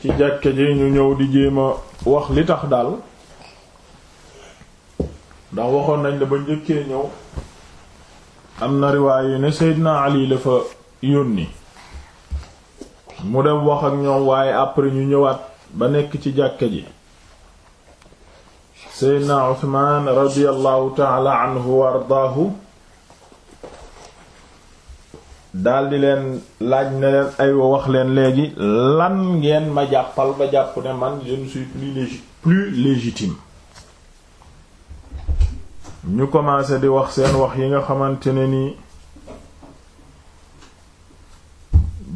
ci jàkke ji ñu ñëw di jéema wax li tax daal ndax waxoon nañ la ba njëkkee ñëw am na riwaay yu ne Seydina Ali la fa yónni mu dem wax ak ñoom waaye après ñu ñëwaat ba nekk ci jàkke ji seydna uthman radiallahu taala anhu wa ardaahu daldi leen laaj ne leen ay wax leen léegi lan ngeen ma jàppal ba jàpp ne man je ne suis plus légitime plus légitime ñu commencé di wax seen wax yi nga xamante ne nii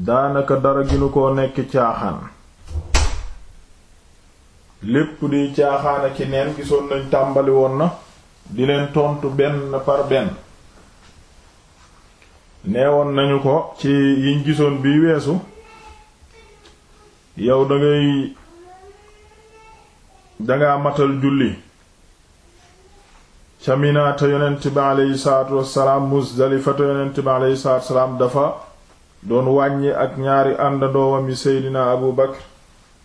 daanaka dara ginu koo nekk caaxaan lépp di caaxaana ci neen gisoon nañ tàmbali woon na di leen tontu benn par benn neewoon nañu ko ci yiñ gisoon bi weesu yow dangay danga matal julli ca Mina te yonent bi aleyhi salaatu wassalaam Muzdalifa te yonent bi aleyhi salaatu wassalaam dafa doon wàññi ak ñaari àndandoowam yi Seydina Abu Bakr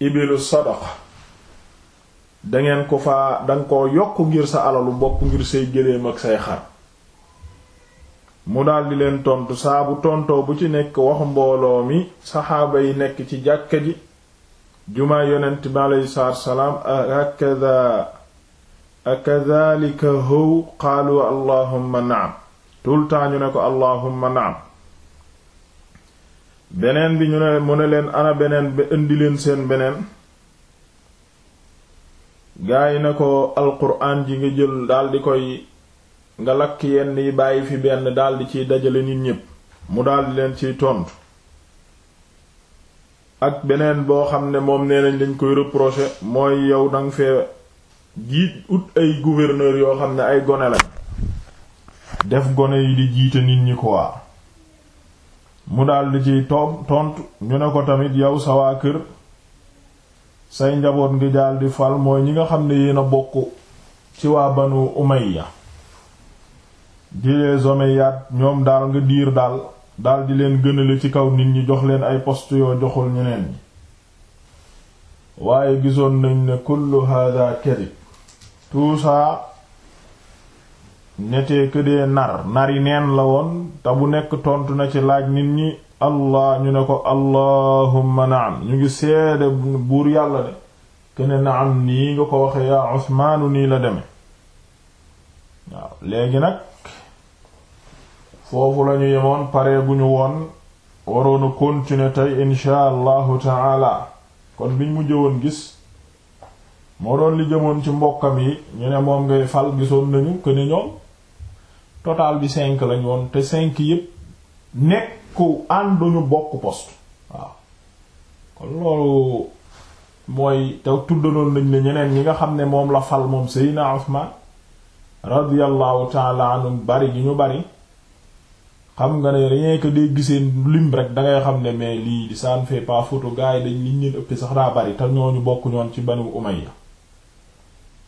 ibilu sadaqa dangeen ko fa danga ko yokk ngir sa alalu bopp ngir say gëléem ak say xar mu daldi leen tontu saa bu tontoo bu ci nekk wax mbooloo mi saxaaba yi nekk ci jàkka ji jumaa yonent bi aleyhi salaatu salaam akada akadalika how qaalu allahumma naam tout le temps ñu ne ko allahumma naam beneen bi ñu ne mu ne leen ana beneen ba indi leen seen beneen gaa yi ne ko alquran ji nga jël daldi koy nga lakk yenn yi bàyyi fi benn daldi ciy dajale nit ñépp mu daldi leen ciy tontu ak beneen boo xam ne moom nee nañ lañ koy reprocher mooy yow danga fee jiit ut ay gouverneur yoo xam ne ay gone lañ def gone yi di jiite nit ñi quoi mu daldi ciy toom tontu ñu ne ko tamit yow sa waa kër say njaboot ngi daldi fal mooy ñi nga xam ne yéen a bokk ci waa banu umayya di les omeyyades ñoom daal nga diir daal daldi leen gënale ci kaw nit ñi jox leen ay poste yoo joxul ñeneen ñi waaye gisoon nañ ne kullu hada kadib tout ça n'était que des nar nari neen la woon te bu nekk tontu na ci laaj nit ñi allah ñu ne ko allahumma naam ñu ngi seede buur yàlla de kene naam nii nga ko waxe yaa usmaanu nii la deme waaw léegi nag foofu lañu yemoon pare bu ñu woon waroon a continuer tey insha allahu taala kon biñ mujj woon gis moo doon li jëmoon ci mbokkam yi ñu ne moom ngay fal gisoon nañu que ne ñoom total bi cinq lañ woon te cinq yépp nekku ànduñu bokk poste waaw kon loolu mooy te tuddanoon nañ ne ñeneen ñi nga xam ne moom la fal moom Seydina Usmaan radiyallahu taala anhu bari gi ñu bari xam nga ne rien que day gisee lim rek da ngay xam ne mais lii di ça ne fait pas photo gars yi dañ liñ leen ëpp sax daa bari te ñooñu bokk ñoon ci Banu Umayya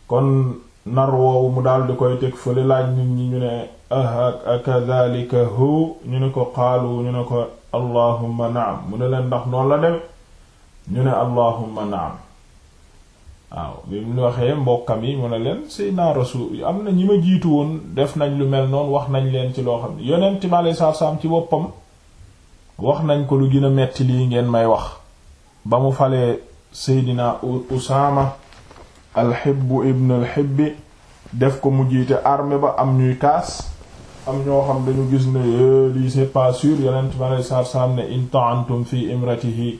kon nar woowu mu daal di koy teg fële laaj nit ñi ñu ne ahak akadhalika hu ñu ne ko xaalu ñu ne ko allahumma naam mu ne leen ndax noonu la dem ñu ne allahumma naam waaw bi mu waxee mbokkam yi mu ne leen Seydina Rasul am na ñi ma jiitu woon def nañ lu mel noonu wax nañ leen ci loo xam ne yonent mi aleyhi salaatu salaam ci boppam wax nañ ko lu gën a metti lii ngeen may wax ba mu falee Seydina Usaama alxibbu ibn alxibbi def ko mu jiite armée ba am ñuy kaas am ñoo xam dañu gis ne eh, lii c'est pas sûr yonent mi aleyhi salaatu salaam ne in ta'antum fi imratihi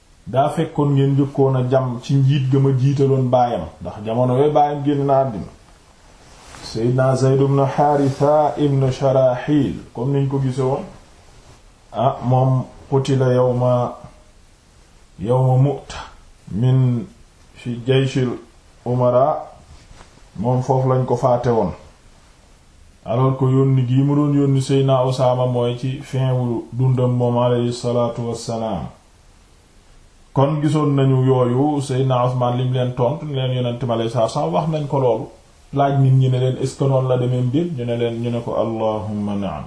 daa fekkoon ngeen njëkkoon a jam ci njiit ga ma jiitaloon baayam ndax jamono yooyu baayam génn na àddina Seydina Zayd ibn Haritha ibn Sharahil comme niñ ko gise woon ah moom qutila yawma yawma Mu'ta min fi jayshil umara moom foofu lañ ko faate woon alors que yónni gii mu doon yónni Seydina Usaama mooy ci fin wu dundam moom alayhi salaatu wassalaam kon gisoon nañu yooyu Seydina Usmaan lim leen tontu ne leen yonent mi alayhi salaatu salaam wax nañ ko loolu laaj nit ñi ne leen est ce que noonu la demee mbir ñu ne leen ñu ne ko allahumma na'am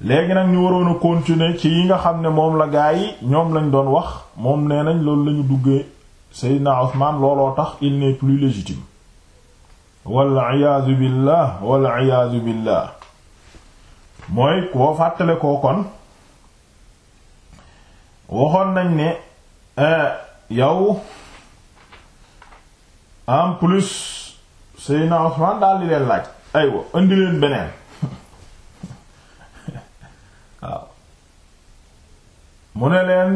léegi nag ñu waroon a continuer ci yi nga xam ne moom la gaa yi ñoom lañ doon wax moom nee nañ loolu lañu duggee Seydina Usmaan looloo tax il n'est plus légitime wal iyaadu billah wal iyaadu billah mooy koo fàttale koo kon waxoon nañ ne eh, yow en plus Seydina Usmaan daal di leen laaj aywa indi leen beneen waaw mu ne leen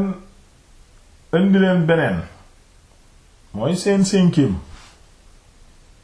indi leen beneen mooy seen cinquième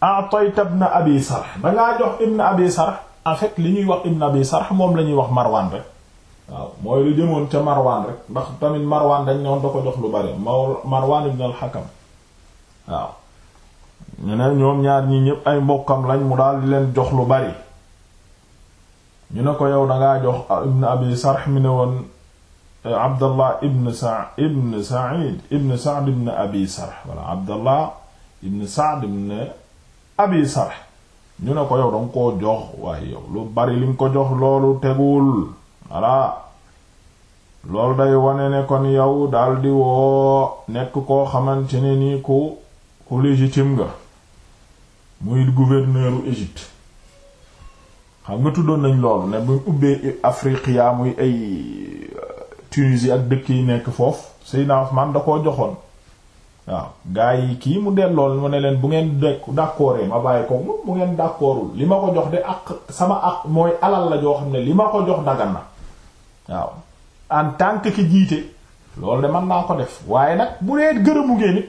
a'tayta ibn abi sarh dangaa jox ibn abi sarh en fait li ñuy wax ibn abi sarh moom la ñuy wax marwan rek waaw mooy lu jëmoon ca marwan rek ndax tamit marwan dañ noon da ko jox lu bari marwan ibn al hakam waaw ñu ne ñoom ñaar ñi ñépp ay mbokkam lañ mu daal di leen jox lu bari ñu ne ko yow dangaa jox ibn abi sarx mi ne woon eh, abdallah ibn sa ibn said ibn saad ibn abi sarx wala abdallah ibn saad ibn abi sarx ñu ne ko yow danga koo jox waaye yow lu bari li nga ko jox loolu teguwul voilà loolu day wane ne kon yow daldi woo nekk koo xamante ne nii ku ku légitime nga muy gouverneur u xam nga tuddoon nañ loolu ne bu ubbee Afriqiya muy ay euh, Tunisie ak dëkk yi nekk foofu Seydina Ousmane da koo joxoon waaw gaa yi kii mu dellool mu ne leen bu ngeen d'accord ma bàyyi ko moom bu ngeen d'accordul li ma ko jox de ak sama ak mooy alal la joo xam ne li ma ko jox dagan na waaw en tant que ki jiite loolu de mën naa ko def waaye nag bu dee gërëmu ngeen it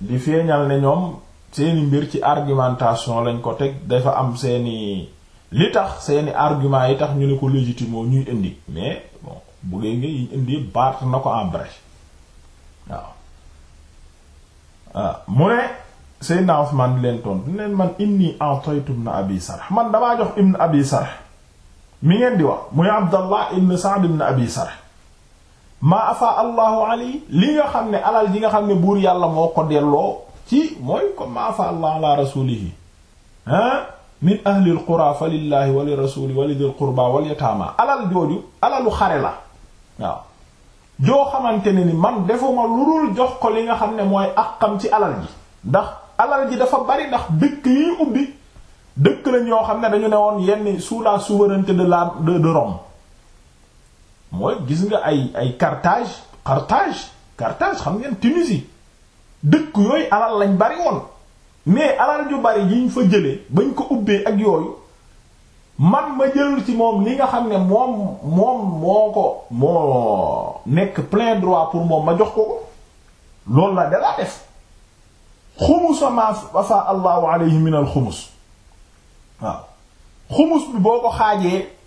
di feeñal ne ñoom seeni mbir ci argumentation lañ ko teg dafa am seeni li tax seeni argument yi tax ñu ne ko légitime moo ñuy indi mais bon bu dee nga yiñ indi baat na ko en bref waaw ah, mu ne Seydina Usmaan di leen tontu leen man inni a'taytu ibn Abi Sarh man damaa jox ibn Abi Sarh mi ngeen di wax muy Abdallah ibn Sa'd ibn Abi Sarh maa afa allahu ali li nga xam ne alal ji nga xam ne buur yàlla moo ko delloo ci mooy comme maa afa allah ala rasulihi ah min ahli al qura fa lillahi wa li rasuli wa li dil qurba wal yataama alal jooju alalu xare la waaw joo xamante ne ni man defuma lu dul jox ko li nga xam ne mooy àqam ci alal ji ndax alal ji dafa bari ndax dëkk yi ubbi dëkk lañ yoo xam ne dañu ne woon yenn sous la souveraineté de la de de Rome mooy gis nga ay ay Carthage Carthage Carthage xam ngeen Tunisie dëkk yooyu alal lañ bari woon mais alal ju bari yiñ fa jëlee bañ ko ubbee ak yooyu man ma jël ci moom li nga xam ne moom moom moo ko moo nekk plein droit pour moom ma jox ko ko loolu la dalaa def xumusa ma afa allahu alayhi min al xumus waaw xumus bi boo ko xaajee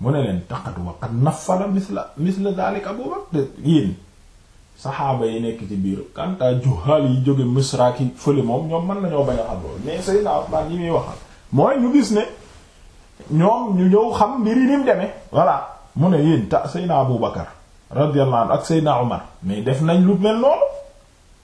mu ne leen taqat wa qad nafala misla misla dalik Abu Bakr yéen saxaaba yi nekk ci biir kanta juhaal yi jóge misra ki fële moom ñoom mën nañoo bañ a xam loolu mais Seydina Usmaan yi muy waxal mooy ñu gis ne ñoom ñu ñëw xam mbir yi ni mu demee voilà mu ne yéen ta Seydina Abu Bakar radiyallahu anhu ak Seydina Umar mais def nañ lu mel noonu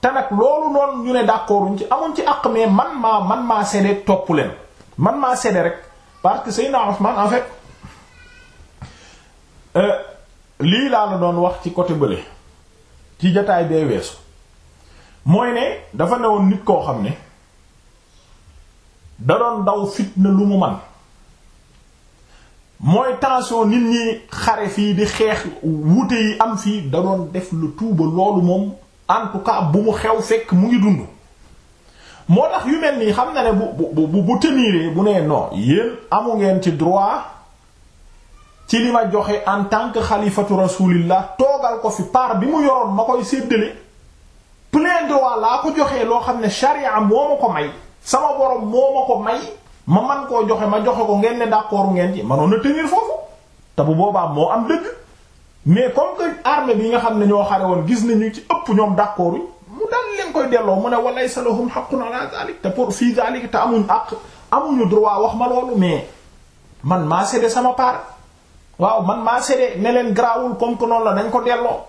te nag loolu noonu ñu ne d'accorduñ ci amuñ ci àq mais man maa man maa séddee topp leen man maa séddee rek parce que Seydina Ousmane en fait euh, lii laa la doon wax ci côté bële ci jataay bee weesu mooy ne dafa newoon nit koo xam ne da doon daw fitna lu mu man mooy tension nit ñi xare fii di xeex wuute yi am fii da doon def lu tuuba loolu moom en tout cas bu mu xew fekk mu ngi dund moo tax yu mel nii xam na ne bu bu bu bu teniree bu nee non yéen amu ngeen ci droit ci li ma joxe en tant que xalifatu rasulillah toogal ko fi part bi mu yoroon ma koy séddale plein droit laa ko joxee loo xam ne sharia moo ma ko may sama borom moo ma ko may ma man koo joxe ma joxe ko ngeen ne d'accord ngeen ci manoon na tenir foofu te bu boobaa moo am dëgg mais comme que armée bi nga xam ne ñoo xare woon gis nañu ci ëpp ñoom d'accord mu dal leen koy delloo mu ne walaysa lahum haqqun ala zalik te pour fii zalik te amuñ àq amuñu droit wax ma loolu mais man maa cédé sama part waaw man maa cédé ne leen grawul comme que noonu la dañ ko delloo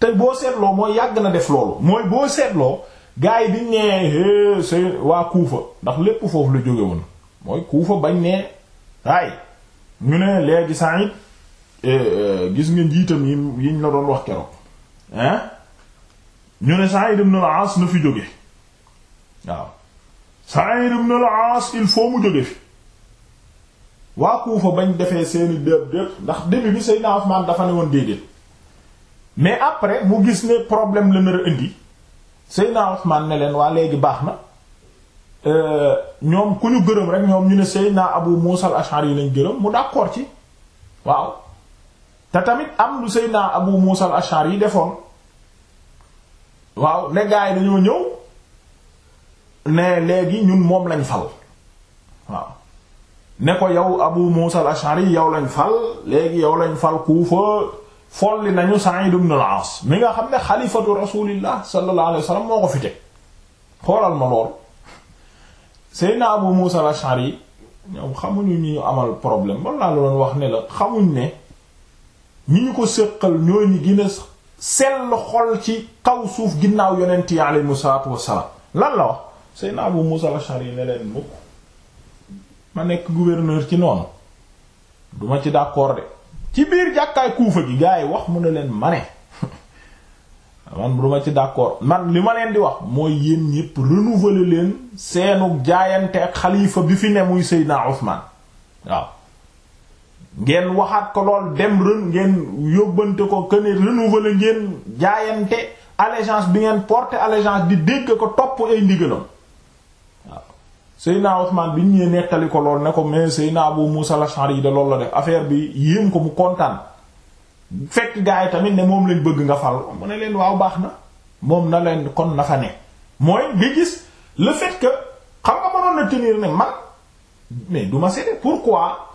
te boo seetloo mooy yàgg na def loolu mooy boo seetloo gaa yi biñ nee say waa Kuufa ndax lépp foofu la jóge woon mooy Kuufa bañ nee ay ñu ne léegi Saïd eh, eh, gis nga njiitam yi yiñ la doon wax keroog hein ñu ne Saïd ibn al-As na fi jóge waaw Saïd ibn al-As il faut mu jóge fi waa Kuufa bañ defee seeni déeb déeb ndax début bi Seydina Usmaan dafa ne woon déedéet mais après mu gis ne problème la nar a indi Seydina Usmaan ne leen waa léegi baax na euh, ñoom ku ñu gërëm rek ñoom ñu ne Seydina Abu Muusa al-Ash'ari yi lañ gërëm mu d'accord ci waaw te tamit am lu Seydina Abu Muusa al-Ash'ari yi defoon waaw ne gaa yi dañoo ñëw ne léegi ñun moom lañ fal waaw ne ko yow Abu Musa al-Ash'ari yow lañ fal léegi yow lañ fal Kuufa folli nañu Sa'id ibn al-As mi nga xam ne xalifatu rasulillah sallallahu alayhi wa sallam moo ko fi teg xoolal ma lool Seydina Abu Musa al-Ash'ari ñoom xamuñu ñu amal problème man laa la doon wax ne la xamuñ ne ñi ñu ko séqal ñooy ñi gën a sell xol ci kaw suuf ginnaaw yonent yi aleyhimu salaatu wassalaam lan la wax Seydina Abu Muusa al-Ash'ari ne leen mukk ma nekk gouverneur ci noonu duma ci d'accord de ci biir jàkkaay Kuufa gi gaa yi wax mu ne leen ma ne man duma ci d'accord man li ma leen di wax mooy yéen ñépp renouveler leen seenu jaayante ak xalifa bi fi ne muy Seydina Usmaan waaw ngeen waxaat ko lool dem ren ngeen yóbbante ko que ne renouveler ngeen jaayante allégeance bi ngeen porter allégeance di dégg ko topp ay ndigalam waaw Seydina Ousmane bi ñu ñëwee nettali ko lool ne ko mais Seydina Abu Musa al-Ash'ari da loolu la def affaire bi yéem ko mu kontaan fekk gaa yi tamit ne moom lañ bëgg nga fal mu ne leen waaw baax na moom na leen kon na fa ne mooy nga gis le fait que xam nga mënoon na tenir ne man. mais du ma seede pourquoi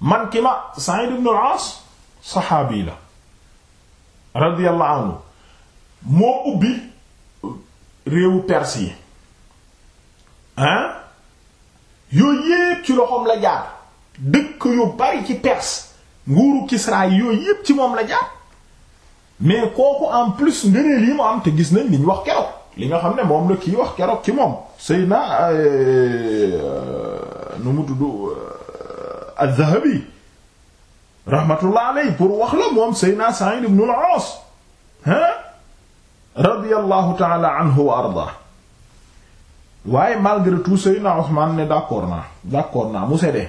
man ki ma Sa'id ibn al-As saxaabi la radiyallahu anhu moo ubbi réewu Perse yi hein yooyu yépp ci loxoom la jaar dëkk yu bari ci Perse nguuru Kisra yi yooyu yépp ci moom la jaar mais kooku en plus ngëneel yi mu am te gis nañ liñ wax keroog li nga xam ne moom la kii wax keroog ci moom sëy na euh, nu mu tudd euh, az-Zahabi rahmatullah alayhi pour wax la moom sëy na Sa'id ibn al-As ah radiyallahu ta'ala anhu wa arda waaye malgré tout sëy na Usman ne d'accord naa d'accord naa mu sedee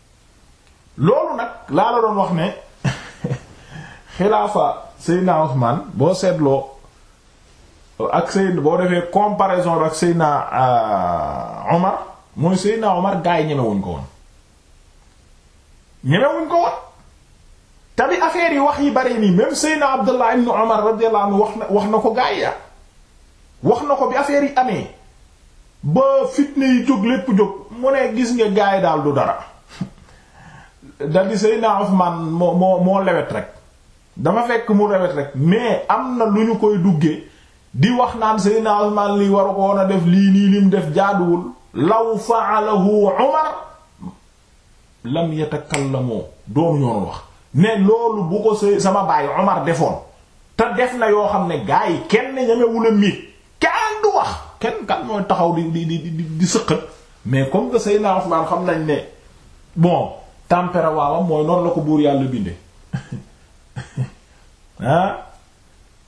loolu nag laa la doon wax ne xilaafa Seydina Usmaan boo seetloo ak Seyd boo defee comparaison ak Seydina euh, Omar mooy Seydina Omar gaa yi ñemewuñ ko woon ñemewuñ ko woon te bi affaire yi wax yi bari nii même Seydina Abdullah ibn Omar radiyallahu anhu wax na wax na ko gaa yi ah. wax na ko bi affaire yi amee ba fitne yi jóg lépp jóg mu ne gis nga gaay daal du dara daldi Seydina Usmaan moo moo moo lewet rek dafa fekk mu lewet rek mais am na lu ñu koy duggee di wax naan Seydina Usmaan lii waru ko woon a def lii nii lim def jaaduwul law fa'alahu Umar lam yatakallamu doonu ñoon wax ne loolu bu ko sama baay Omar defoon te def na yoo xam ne gaa yi kenn ñamewula miit kenn du wax kenn kan mooy taxaw di di di di sëqat mais comme que Seydina Ousmane xam nañ ne bon tempéra waawam mooy noonu la ko buur yàlla binde ah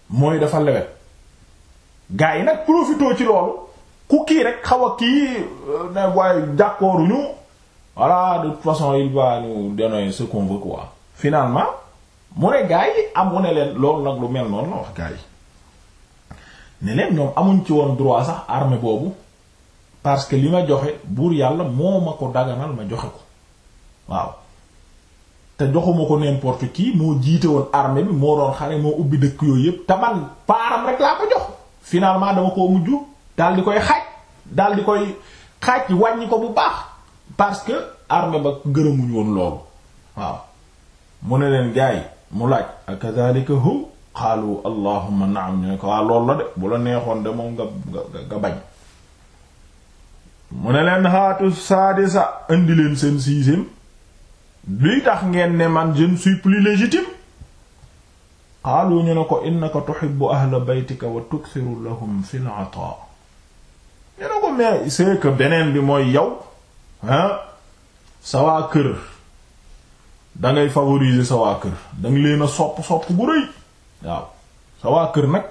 mooy dafa lewet gaa yi nag profitoo ci loolu ku kii rek xaw a kii euh, ne waaye jàkkooruñu voilà de toute façon il va nous donner ce qu'on veut quoi finalement mu ne gaa yi am mu ne leen loolu nag lu mel noonu la wax gaa yi ne leen ñoom amuñ ci woon droit sax armée boobu parce que li ma joxe buur yàlla moo ma ko daganal ma joxe ko waaw te joxuma ko n'importe qui moo jiite woon armée bi moo doon xare moo ubbi dëkk yooyu yépp te man paaram rek laa ko jox finalement dama koo mujj daal di koy xaaj daal di koy xaaj wàññi ko bu baax parce que armée ba gërëmuñ woon loolu waaw mu ne leen gaay mu laaj akadhalika hum qaalu allahumma na'am ñu ne ko waa loolu la de bu la neexoon de moom nga nga bañ mu ne leen haatu saadisa indi leen seen sixième luy tax ngeen ne man je ne suis plus légitime qaalu ñu ne ko innaka tuhibbu ahla baytika wa tukthiru lahum fil ata ñu ne ko mais c'est beneen bi mooy yow ah sa waa kër dangay favoriser sa waa kër danga leen a sopp sopp bu rëy waaw sa waa kër nag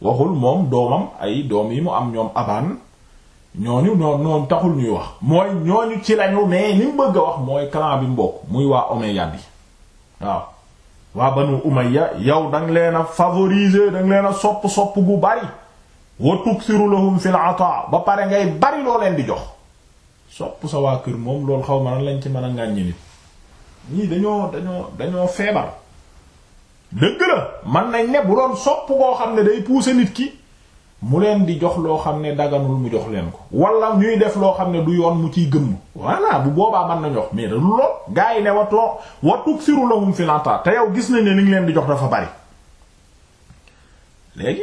waxul moom doomam ay doom yi mu am ñoom abaan ñooñu ñoo ñooñu taxul ñuy wax mooy ñooñu ci lañu mais li mu bëgg a wax mooy clan bi mbokk muy waa Omeyyad bi waaw waa Banu Umayya yow da nga leen a favoriser da leen a sopp sopp gu bari wa tuksiru lahum fil ata ba pare ngay bari loo leen di jox sopp sa waa kër moom loolu xaw ma nan lañ ci mën a ngàññi nit ñii dañoo dañoo dañoo feebar dëgg la man nañ ne bu doon sopp koo xam ne day pousser nit ki mu leen di jox loo xam ne daganul mu jox leen ko wala ñuy def loo xam ne du yoon mu ciy gëmm voilà bu boobaa mën na jox mais da lool gaa yi ne wa too wa tuksiru lahum fil ata te yow gis nañ ne li ngi leen di jox dafa bari léegi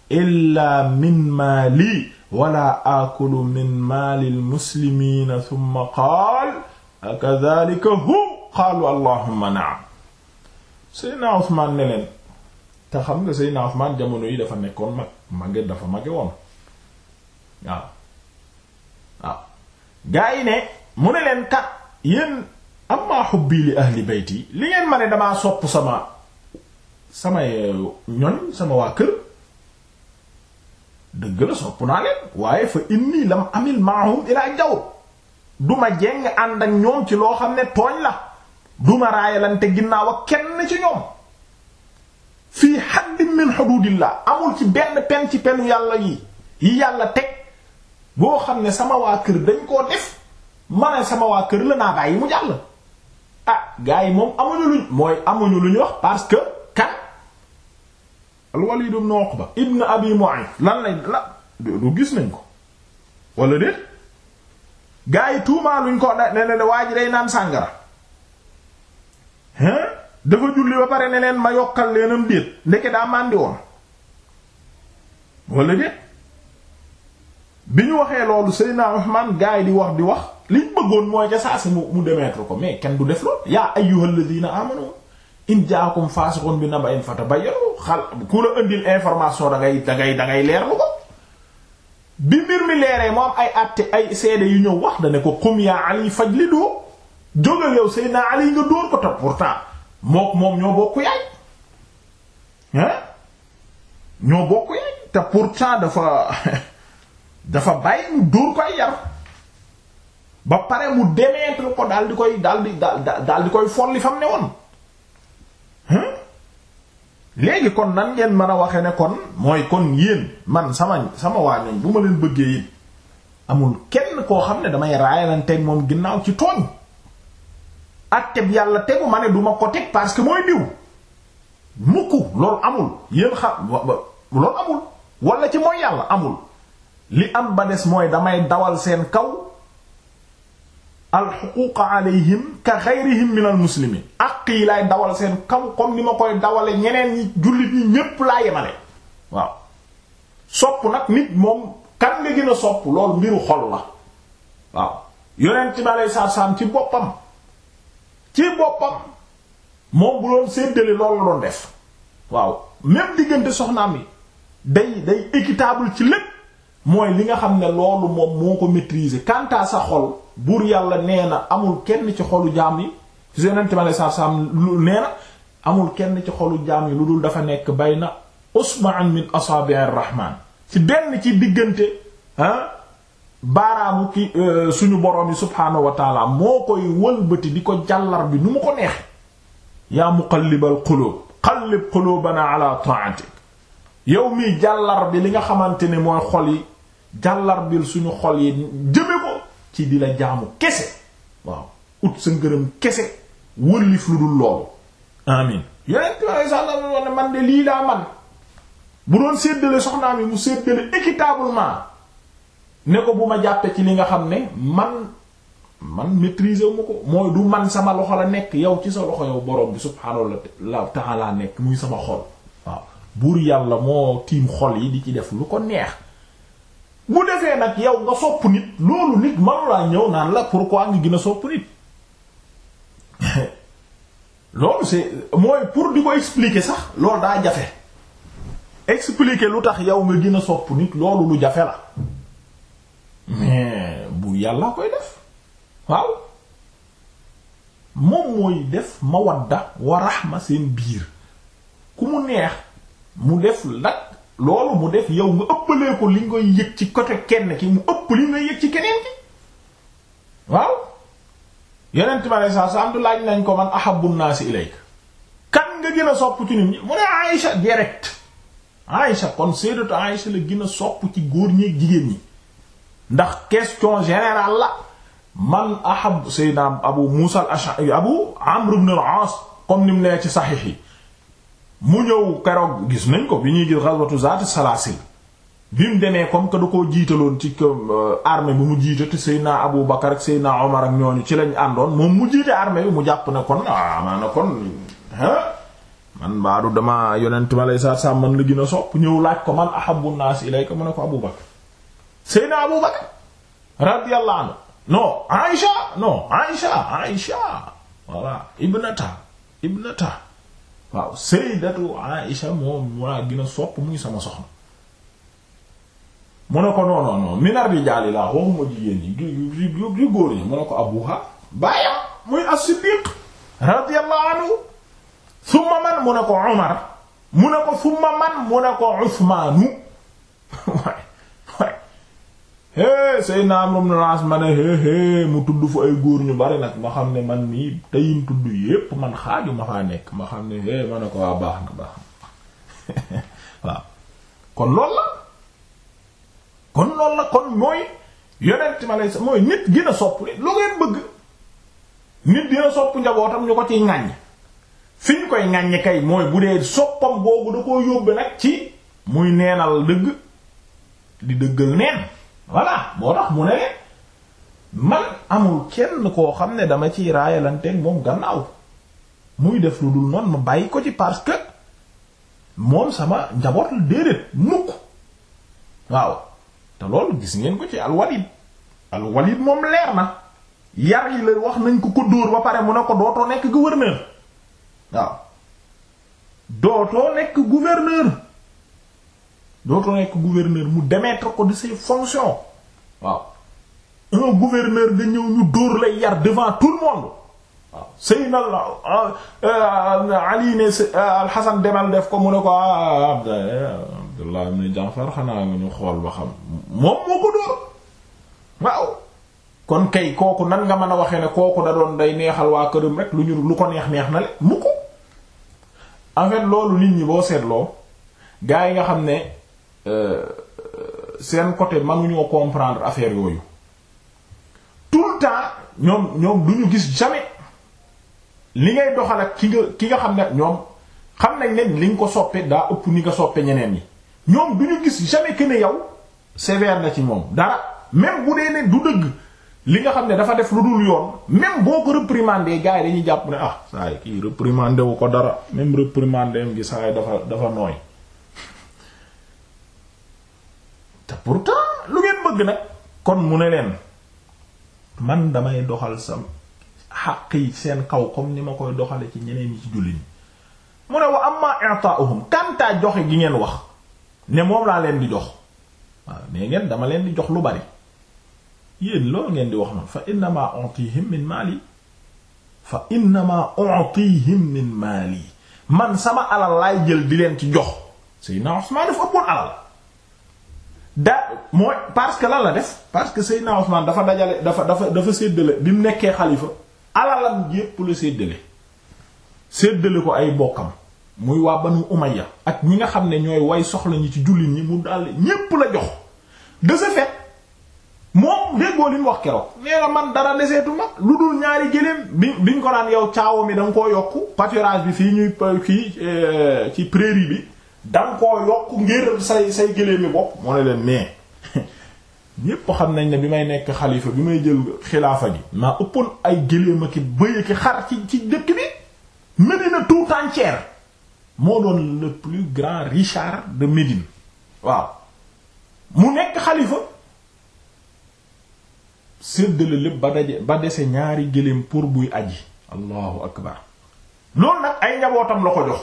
illaa min maali wala aakulu min maali almuslimiina thumma qaal akadhalika hu qaalu allahumma na'am Seydina Usmaan ne leen te xam nga Seydina Usmaan jamono yi dafa nekkoon mag mage dafa mage woon waaw waaw gaa yi ne mu ne leen kat yéen amma hubbi li ahli bayti li ngeen ma ne damaa sopp sama sama eh, ñoñ sama waa kër dëgg la sopp naa leen waaye fa inni lam amil maahum ilaa jawr du ma jeng ànd ak ñoom ci loo xam ne tooñ la du ma raayalante ginnaaw ak kenn ci ñoom fii haddin min hududillah amul ci benn pen ci penu yàlla yi yi yàlla teg boo xam ne sama waa kër dañ koo def ma sama waa kër la naa bàyyi mu jàll ah gars yi moom amuñu luñ mooy amuñu luñ wax parce que kan al-Walid ibn Uqba ibn Abi Mu'ayt lan lañ la du gis nañ ko wala déet gars yi tuumaa luñ ko ne ne waa ji day naan sàngara hein dafa julli ba pare ne leen ma yokkal leenam déet ndeke daa màndi woon walla déet bi ñu waxee loolu Seydina Usmaan gaa yi di wax di wax liñ bëggoon mooy ca saa si mu mu demeetre ko mais kenn du def loolu yaa ayyuhal ladina amanu in jaakum faasiqun bi naba'in fatabayyanu xal ku la indil information da ngay da ngay da ngay leerlu ko bi mbir mi leeree mu am ay àtte ay seede yu ñëw wax dane ko qum yaa ali faj li doo jógal yow Seydina Ali nga dóor ko te pourtant mook moom ñoo bokk yaay hein ñoo bokk yaay te pourtant dafa dafa bàyyi mu dóor ko ay yar ba pare mu demeetre ko daal di koy daal di daal di koy folli fam ne woon léegi kon nan ngeen mën a waxe ne kon mooy kon yéen man sama sama waa ñoñ bu ma leen bëggee it amul kenn koo xam ne damay raayalanteeg moom ginnaaw ci tooñ atteb yàlla tegu ma ne du ma ko teg parce que mooy diw mukk loolu amul yéen xam loolu amul wala ci mooy yàlla amul li am ba des mooy damay dawal seen kaw alxuquqa alayhim ka xayrihim min al muslimin àq yi laay dawal seen kaw comme ni ma koy dawale ñeneen ñi jullit ñi ñépp laa yemale waaw sopp nag nit moom kan nga gën a sopp loolu mbiru xol la waaw yonent bi aleyhi salaatu salaam ci boppam ci boppam moom bu doon séddale loolu doon def waaw même diggante soxnaam yi day day équitable ci lépp mooy li nga xam ne loolu moom moo ko maîtriser quant à sa xol buur yàlla nee na amul kenn ci xolu jaam yi ci yonent ma ne saaf saaf lu nee na amul kenn ci xolu jaam yi lu dul dafa nekk bay na usba'an min asaabi'ir rahmaan ci benn ci diggante ah baaraamu ki euh, suñu borom yi subhaanahu wa taala moo koy wëlbati di ko jàllar bi nu mu ko neex yaa muqallibal qulub qallib qulubana ala ta'atik yow mii jàllar bi li nga xamante ne mooy xol yi jàllar bil suñu xol yi jëme ko ci di la jaamu kese waaw ut sa ngërëm kese wëllif lu dul loolu amin yonent bi alei sat selaam wax ne man de lii laa man bu doon séddale soxnaam yi mu séddale équitablement ne ko bu ma jàppe ci li nga xam ne man man maîtriser wu ma ko mooy du man sama loxo la nekk yow ci sa loxo yow borom bi subhaanahu wa ta'ala nekk muy sama xol waaw buur yàlla moo tiim xol yi di ci def lu ko neex bu defee nag yow nga sopp nit loolu nit manulaa ñëw naan la pourquoi nga gën a sopp nit loolu c'est mooy pour di ko expliquer sax loolu daa jafe expliquer lu tax yow nga gën a sopp nit loolu lu jafe la mais bu yàlla koy def waaw moom mooy def mawadda wa rahma seen biir ku mu neex mu def nag loolu mu def yow nga ëppalee ko li ngay yëg ci côté kenn ki mu ëpp li ngay yëg ci keneen ki waaw yeneen tubaab yi sax sax laaj nañ ko man ahabbu naasi ilayka kan nga gën a sopp ci nit ñi mu ne Aïcha direct Aïcha kon sayyidatu Aïcha la gën a sopp ci góor ñi jigéen ñi ndax question générale la man ahab sayyidina abu Musa al-Ash'ari abu Amr ibn al-As comme ni mu nee ci saxiix yi mu ñëw keroog gis nañ ko bi ñuy gis ghazwatu Zaat salaasil bi mu demee comme que da koo jiitaloon ci euh, armée bi mu jiite te Seydina Abu Bakar ak Seydina Omar ak ñooñu ci lañ àndoon moom mu jiite armée bi mu jàpp ne kon ah maanaam kon ah. man mbaadu dama yonent ma lay saa saa man la gën a sopp ñëw laaj ko man ahabbu naas ilayka mu ne ko Abu Bakr Seydina Abu Bakr radiyallahu anhu non Aïcha non Aïcha Aïcha voilà ibnata ibnata waaw Sayyidatu Aïcha moom maa gën a sopp muy sama soxna mu ne ko non non non minar bi jaali laa waxuma jigéen ñi gi góor ñi mu ne ko abuha baayam muy as-Siddiq radiyallahu anhu summa man mu ne ko Umar mu ne ko summa man mu ne ko Usmaanu waay waay hee Seydina Amr ibn al-As ma ne hee hee mu tudd fu ay góor ñu bari nag ma xam ne man mii teyim tudd yépp man xaaju ma faa nekk ma xam ne hee ma ne ko waa baax na baax na waaw kon loolu la kon loolu la kon mooy yonent ma lay mooy nit gën a sopp lu ngeen bëgg nit dina sopp njabootam ñu ko ciy ŋàññ fi ñu koy ŋàññ kay mooy bu dee soppam boobu da koo yóbbe nag ci muy neenal dëgg di dëggal neen voilà boo tax mu ne man amul kenn koo xam ne dama ciy raayalanteeg moom gannaaw muy def lu dul noonu ma bàyyi ko ci parce que moom sama njaboot la déedéet mukk waaw te loolu gis ngeen ko ci alwalid alwalid moom leer na yar yi la wax nañ ko ko dóor ba pare mu ne ko dootoo nekk gouverneur waaw dootoo nekk gouverneur dootu nekk gouverneur mu démettre ko de ses fonctions waaw un gouverneur nga ñëw ñu dóor lay yar devant tout le monde waaw Seydina euh, euh, Ali ne euh, Al-Hasan demal def ko mu ne ko ah, Abdallah ibn Jaafar xanaa nga ñu xool ba xam moom moo ko dóor waaw kon kay kooku nan nga mën a waxee ne kooku da doon day neexal waa këram rek lu ñu lu ko neex neex na le mu ko en fait loolu nit ñi boo seetloo gaa yi nga xam ne euh, seen côté mënuñoo comprendre affaire yooyu tout le temps ñoom ñoom du ñu gis jamais li ngay doxal ak ki nga ki nga xam ne ñoom xam nañ ne li nga ko soppe daa ëpp ni nga soppe ñeneen yi ñoom du ñu gis jamais que ne yow. sévère na ci moom dara même bu dee ne du dëgg li nga xam ne dafa def lu dul yoon même boo ko réprimander gars yi dañuy jàpp ne ah saa yi kii réprimander wu ko dara même réprimander gi saa yi dafa dafa nooy te pourtant lu ngeen bëgg nag kon mu ne leen man damay doxal sa xàq yi seen kaw comme ni ma koy doxale ci ñeneen yi ci jullit ñi mu ne wa amma i'ta'uhum kantaa joxe gi ngeen wax ne moom laa leen di jox waaw nee ngeen dama leen di jox lu bari yéen loolu ngeen di wax noonu fa innama u'tihim min mali fa innama u'tihim min mali man sama alal laay jël di leen ci jox Seydina Usman dafa ëppoon alal da mooy parce que lan la def parce que Seydina Usman dafa dajale dafa dafa dafa séddale bi mu nekkee xalifa alalam yépp la séddale séddale ko ay bokkam muy waa Banu Umayya ak ñi nga xam ne ñooy way soxla ñi ci jullit ñi mu daal ñépp la jox de ce fait moom déggoo li mu wax keroog nee na man dara deseetu ma lu dul ñaari gëléem bi biñ ko naan yow caawa mi da nga koo yokk pâturage bi fii ñuy kii euh, ci prairie bi da nga koo yokk ngir say say gëléem yi bopp mu ne leen mais ñépp xam nañ ne bi may nekk xalifa bi may jël xilaafa gi maa ëppoon ay gëléem ak bëy ak xar ci ci dëkk bi Médina tout entière moo doon le plus grand Richard de Médine waaw mu nekk xalifa séddale lépp ba daje ba dese ñaari gëléem pour buy aji allahu akbar loolu nag ay njabootam la ko jox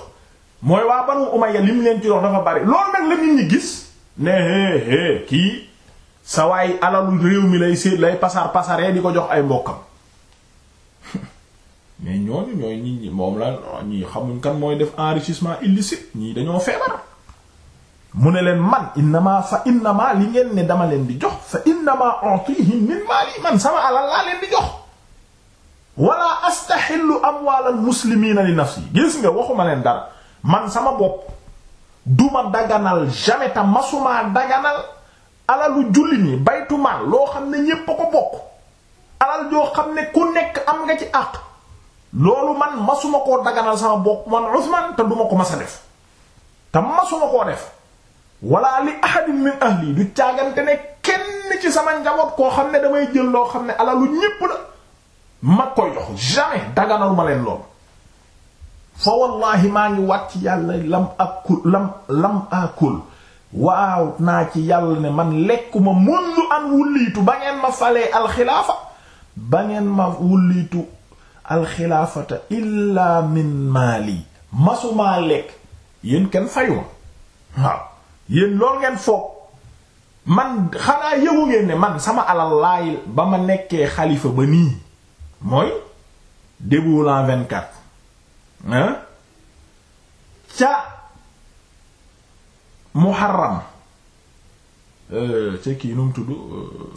mooy waa Banu Umayya lim leen ci dox dafa bari loolu nag la nit ñi gis ne hé hé kii sa waay alalu réew mi lay séet lay pasar pasaree di ko jox ay mbokkam mais ñooñu ñooy nit ñi moom la ñii xamuñ kan mooy def enrichissement illicite ñii dañoo feebar mu ne leen man innama fa innama li ngeen ne dama leen di jox fa innama utihi min mali man sama alal laa leen di jox wala astaxillu amwaalal muslimiina li nafsi gis nga waxuma leen dara man sama bopp duma daganal jamais ta masumaa daganal alalu julli ñi baytumaal loo xam ne ñépp a ko bokk alal joo xam ne ku nekk am nga ci àq loolu man masuma koo daganal sama bopp man Usman te duma ko mas a def te masuma koo def wala li ahadin min ahli du caagante ne kenn ci sama njaboot koo xam ne damay jël loo xam ne alalu ñépp la ma koy jox jamais daganal ma leen lool fa wallahi maa ngi wat ci yàlla lam akul lam lam akul waaw naa ci yàlla ne man lekkuma mundu an wulliitu ba ngeen ma falee alxilaafa ba ngeen ma wulliitu alxilaafata illaa min maali masumaa lekk yéen kenn fayuma waaw yéen loolu ngeen foog man xanaa yëgu ngeen ne man sama alal laay ba ma nekkee xalifa ba nii mooy début l'an vingt-quatre hein ca muharram euh, ca kii nu mu tudd euh,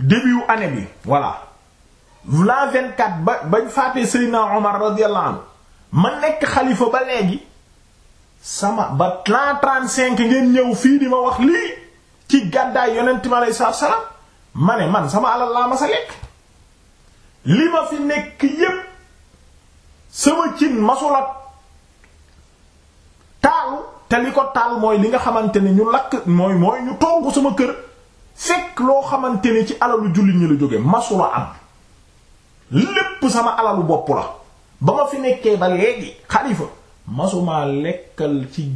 début wu année bi voilà la 24 ba bañ faatee Seydina Omar radiyallahu anhu ma nekk xalifa ba léegi sama ba l'an 35 ngeen ñëw fii di ma wax lii ci gàddaay yonent mi alayhi salaatu salaam ma ne man sama alal laa ma sa lekk li ma fi nekk yépp sama cin masula taalu te li ko taal mooy li nga xamante ne ñu lakk mooy mooy ñu togg sama kër fekk loo xamante ne ci alalu jullit ñi la jóge masula am lépp sama alalu bopp la ba ma fi nekkee ba léegi xalifa masumaa lekkal ci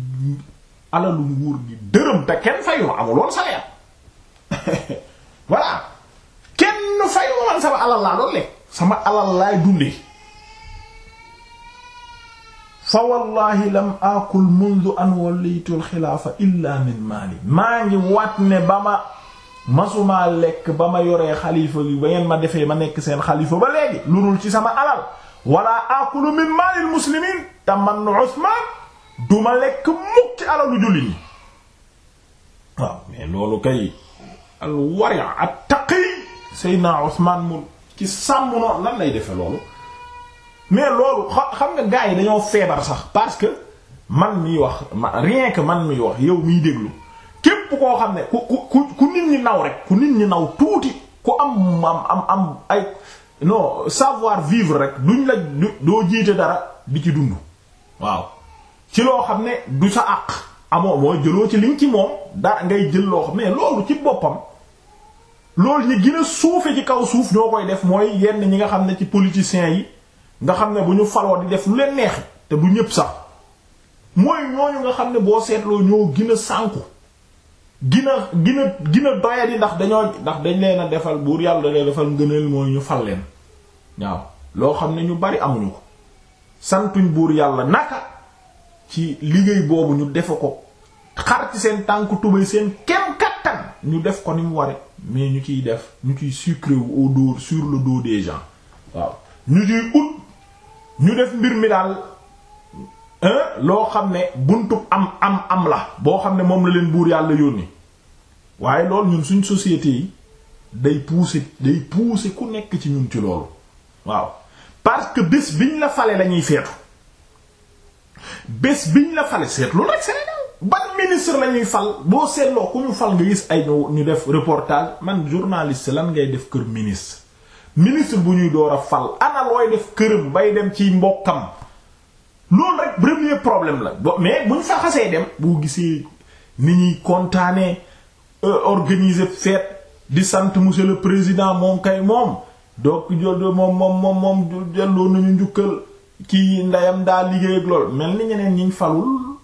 alalu nguur gi dërëm te kenn fayu ma amul woon salaire voilà kenn fayu ma man sama alal laa doon lekk sama alal laay dundee fa wallahi lam akul mundu an wallaytu alxilaafa illa min maali maa ngi wat ne ba ma masumaa lekk ba ma yoree xalifa bi ba ngeen ma defee ma nekk seen xalifa ba léegi lu dul ci sama alal wala akulu min maalil muslimiin te man Usmaan duma lekk mukk ci alalu jullit ñi waaw mais loolu kay al wari at taqi Seydina Usmaan mu ci sàmm noonu lan lay defe loolu mais loolu xam nga gars yi dañoo feebar sax parce que man miy wax rien que man miy wax yow miy déglu képp koo xam ne ku ku ku nit ñi naw rek ku nit ñi naw tuuti ku am am am am ay non savoir vivre rek duñ la doo jiite dara di ci dund waaw ci loo xam ne du sa àq amoo mooy jëloo ci liñ ci moom daa ngay jël loo xam ne loolu ci boppam loolu ñi gën a suufe ci kaw suuf ñoo koy def mooy yenn ñi nga xam ne ci politiciens yi nga xam ne bu ñu faloo di def lu leen neex te du ñëpp sax mooy ñooñu nga xam ne boo seetloo ñoo gën a sànku gina gina gina doya di ndax dañoo ndax dañ leen a defal buur yàlla da leen defal ngëneel mooy ñu fal leen waaw loo xam ne ñu bari amuñu ko santuñ buur yàlla naka ci liggéey boobu ñu defe ko xar ci seen tànku tubay seen kem kattan ñu def ko ni mu ware mais ñu ciy def ñu ciy sucré wu au dos sur le dos des gens waaw ñu ciy ut ñu def mbir mi daal loo xam ne buntu am am am la boo xam ne moom la leen buur yàlla yónni waaye loolu ñun suñ société yi day pousser day pousser ku nekk ci ñun ci loolu waaw parce que bés biñ la fale lañuy feetu bés biñ la fale seetlu rek Sénégal ban ministre la ñuy fal boo seetloo ku ñu fal nga gis ay ñu def reportage man journaliste lan ngay def kër ministre ministre bu ñuy door a fal ana looy def këram bay dem ci mbokkam loolu rek premier problème la mais buñ fa xasee dem boo gisee ni ñuy kontaanee euh, organiser fête di sant monsieur le président moom kay moom donc jol moom moom moom moom delloo nañu njukkal kii ndeyam daa liggéey ak lool mel ni ñeneen ñiñ falul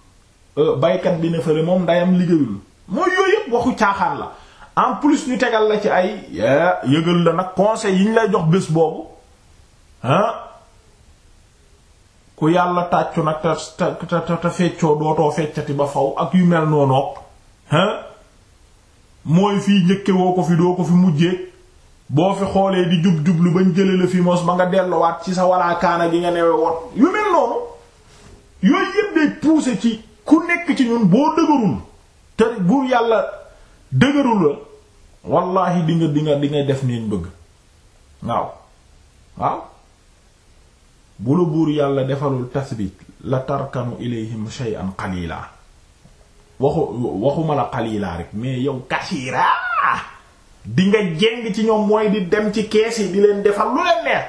euh, baykat bi ne fële moom ndeyam liggéeyul mooy yooyu yëpp waxu caaxaan la en plus ñu tegal la ci ay yëgal la nag conseil yi ñu lay jox bés boobu ah ku yàlla tàccu nag te te te feccoo dootoo feccati ba faw ak yu mel noonu ah mooy fii njëkke woo ko fi doo ko fi mujjee boo fi xoolee di jub jublu bañ jële la fi mos ba nga delluwaat ci sa walaakaana gi nga newe woon yu mel noonu yooyu yëpp day pousser ci ku nekk ci ñun boo dëgërul te buur yàlla dëgërul la wallahi di nga di nga di nga def neen bëgg waaw waaw bu la buur yàlla defalul tasbit la tarkanu ilayhim shay'an qalila waxu waxuma la qalila rek mais yow kasiira di nga jeng ci ñoom mooy di dem ci kees yi di leen defal lu leen neex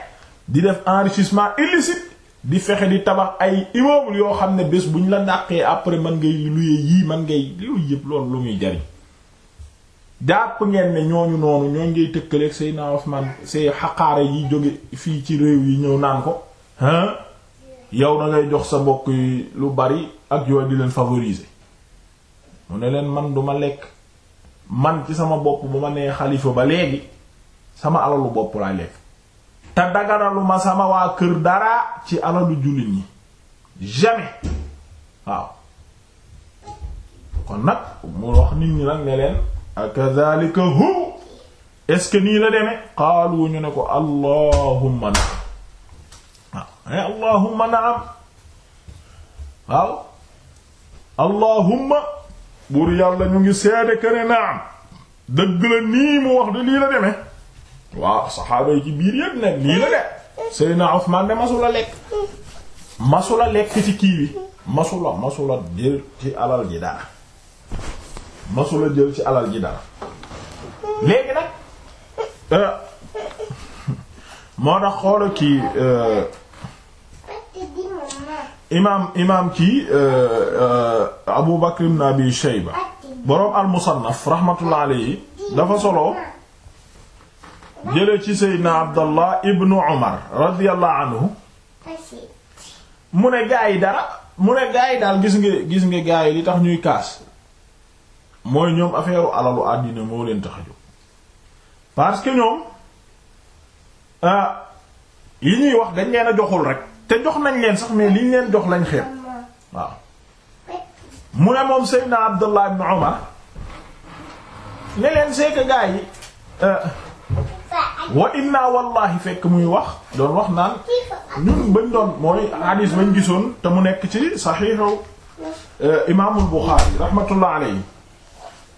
di def enrichissement illicite di fexe di tabax ay immeuble yoo xam ne bés bu ñu la dàqee après man ngay luye yii man ngay yooyu yëpp loolu lu muy jariñ jàpp ngeen ne ñooñu noonu ñooñ ngay tëkkaleeg say naa Usmaan say xaqaare yi jóge fii ci réew yi ñëw naan ko hein yow da ngay jox sa mbokk yi lu bari ak yooyu di leen favoriser mu ne leen man duma lekk man ci sama bopp bu ma nee xalifa ba léegi sama alalu bopp laay lekk te daganaluma sama waa kër dara ci alalu jullit ñi jamais waaw kon nag mu wax nit ñi nag ne leen akadhalika hu est-ce que nii la demee qaalu ñu ne ko allahumma naam waaw eh, allahumma naam waaw allahumma buur yàlla ñu ngi seede këne naam dëgg la nii mu wax de lii la demee waaw saxaaba yi ci biir yëpp ne lii la de Seydina Usmaan de masula lekk masula lekk ci kii bi masula masula jël ci alal ji dara masula jël ci alal ji dara léegi nag euh, moo tax xoola kii euh, imaam imaam kii euh, euh, Abu Bakr ibn Abi Shayba boroom al-Musannaf rahmatullah alayhi dafa solo jële ci Seydina Abdallah ibn Umar radiyallahu anhu mu ne gaa yi dara mu ne gaa yi daal gis nga gis nga gaa yi li tax ñuy kaas mooy ñoom affaire alalu àddina moo leen tax a jóg parce que ñoom ah, yi ñuy wax dañ leen a joxul rek te jox nañ leen sax mais liñ leen jox lañ xeeb waaw mu ne moom Seydina Abdullah ibn Umar ne leen c'est que gaa yi euh, wa inna wallahi fekk muy wax doon wax naan ñun bañ doon mooy hadis bañ gisoon te mu nekk ci saxiixu euh, imaamul Buxaari rahmatullah alayhi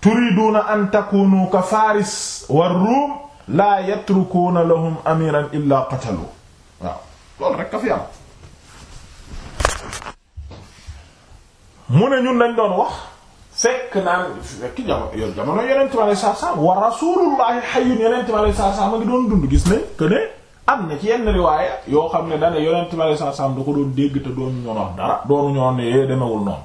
turiduuna an takunu ka faris war ruum laa yatrukuuna lahum amiran illa qatalu waaw loolu rekk a fi am mu ne ñun dañ doon wax fekk naan fekk jamono yoon jamono yonent bi alayhi salaam wa rasulullahi hayyun yonent bi alayhi salaam a ngi doon dund gis nañ que ne am na ci yenn riwaaya yoo xam ne dane yonent bi alei satu salaam da ko doon dégg te doonu ñoon wax dara doonu ñoon ne eh, demewul noonu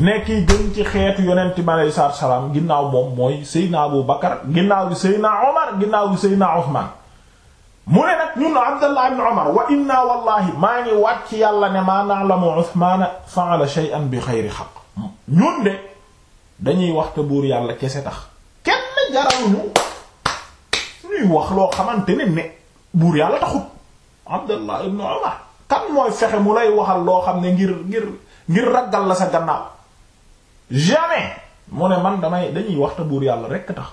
nekk yi gën ci xeetu yonent bi alei satu salaam ginnaaw moom mooy Seydina Abu Bakar ginnaaw gi Seydina Omar ginnaaw gi Seydina Ousmane mu ne nag ñun Abdallah ibn Omar wa inna wallahi maa ngi wàcc yàlla ne maa na'lamu Ousmane fa'ala shay'an bi xayri xaq ñun de dañuy wax te buur yàlla kese tax kenn jaraluñu ñuy wax loo xamante ne ne buur yàlla taxut Abdallah ibn Umar kan mooy fexe mu lay waxal loo xam ne ngir ngir ngir raggal la sa gannaaw jamais mu ne man damay dañuy wax te buur yàlla rekk tax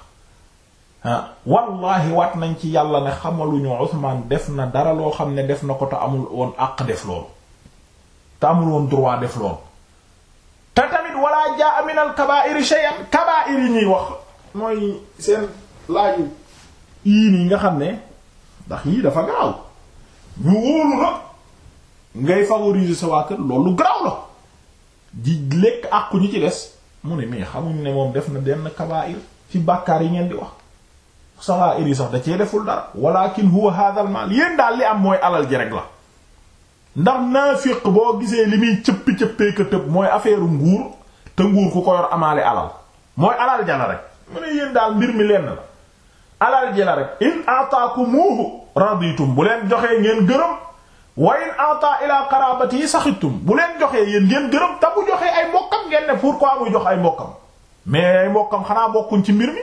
ah wallahi waat nañ ci yàlla ne xamaluñu Usmaan def na dara loo xam ne def na ko te amul woon àq def loolu te amul woon droit def loolu te tamit wala jaa min al kabaa'iri shay'an kabaa'ir yi ñuy wax mooy seen laaju yii nii nga xam ne ndax yii dafa garaaw ñu wóolu la ngay favoriser sa waa kër loolu garaaw la di lekk àqu ñi ci des mu ne mais xamuñ ne moom def na benn kabaa'ir ci bàkkaar yi ngeen di wax saxaa'ir yi sax da cee deful dara walakin huwa hadha al mal yéen daal li am mooy alal ji rek la ndax naafiq boo gisee li muy cëppi cëppee ka tëb mooy affaire nguur te nguur ku ko yor amaale alal mooy alal jana rek mu ne yéen daal mbir mi lenn la alal ji la rek in ataakumuu raditum bu leen joxee ngeen gërëm wa in ata ila qarabati yi saxitum bu leen joxee yéen ngeen gërëm te bu joxee ay mbokkam ngeen ne pourquoi muy jox ay mbokkam mais ay mbokkam xanaa bokkuñ ci mbir mi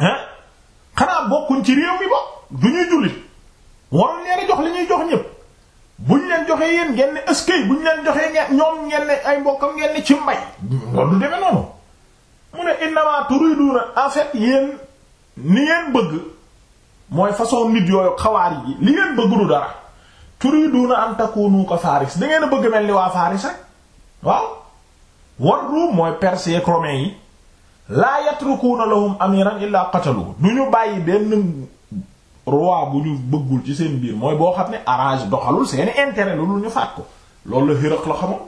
hein xanaa bokkuñ ci réew mi ba du ñuy jullit waroon leen jox li ñuy jox ñépp buñ leen joxee yéen ngeen ne ëskay buñ leen joxee ngeen ñoom ngeen ne ay mbokkam ngeen ne ci mbay loolu du demee noonu mu ne innama turiduna en fait yéen ni ngeen bëgg mooy façon nit yooyu xawaar yi li ngeen bëgg du dara turiduna an takunu ka faris da ngeen a bëgg mel ni waa faris rek waaw war ruum mooy perse ak romain yi laa yatrukuuna lahum amiran illaa qatalu du ñu bàyyi benn roi bu ñu bëggul ci seen biir mooy boo xam ne arrange doxalul seeni intérêt lu dul ñu faat ko loolu la Hiraq la xamoon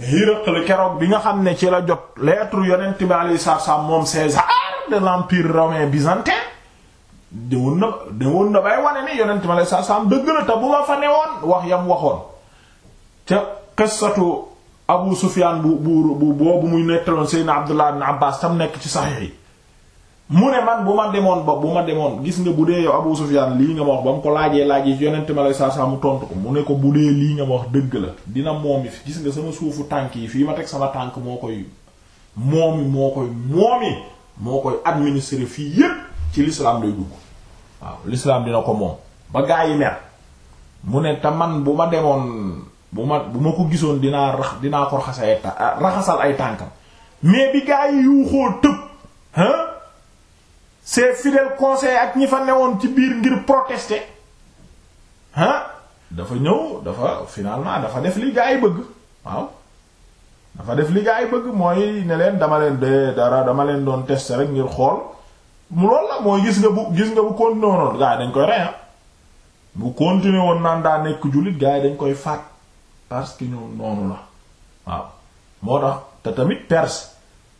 Hiraq la keroog bi nga xam ne ci la jot lettre yonent bi alayhi salaam moom César de l'empire romain byzantin de woon na de woon na bay wane ne yonent bi alayhi salaam dëgg la te bu ma fa newoon wax yam waxoon ca qissatu Abu Sufyaan bu bu bu boobu muy nettaloon Seydina Abdullah ibn Abbaas tam nekk ci saxiix yi mu ne man bu ma demoon ba bu ma demoon gis nga bu dee yow Abu Sufyaan lii nga ma wax ba mu ko laajee laaj yi yonent ma lay saa saa mu tontu ko mu ne ko bu dee lii nga ma wax dëgg la dina moom fi gis nga sama suufu tànk yi fii ma teg sama tànk moo koy moomi moo koy moomi moo koy administrer fii yépp ci l'islam lay dugg waaw l'islam dina ko moom ba gaa yi mer mu ne te man bu ma demoon bu ma bu ma ko gisoon dinaa rax dinaa ko raxas ay ah, raxasal ay tànkam mais bi gaa yi yuuxoo tëb hein ces fidèles conseillers ak ñi fa newoon ci biir ngir protester hein dafa ñëw dafa finalement dafa def li gaa yi bëgg waaw dafa def li gaa yi bëgg mooy ne leen dama leen de dara dama leen doon tester rek ngir xool mu loolu la mooy gis nga bu gis nga bu continué woon gaa yi dañ koy rey ah. bu continué woon naan daa nekk jullit gaa yi dañ koy faat parce que ñoom noonu la waaw moo tax te tamit perse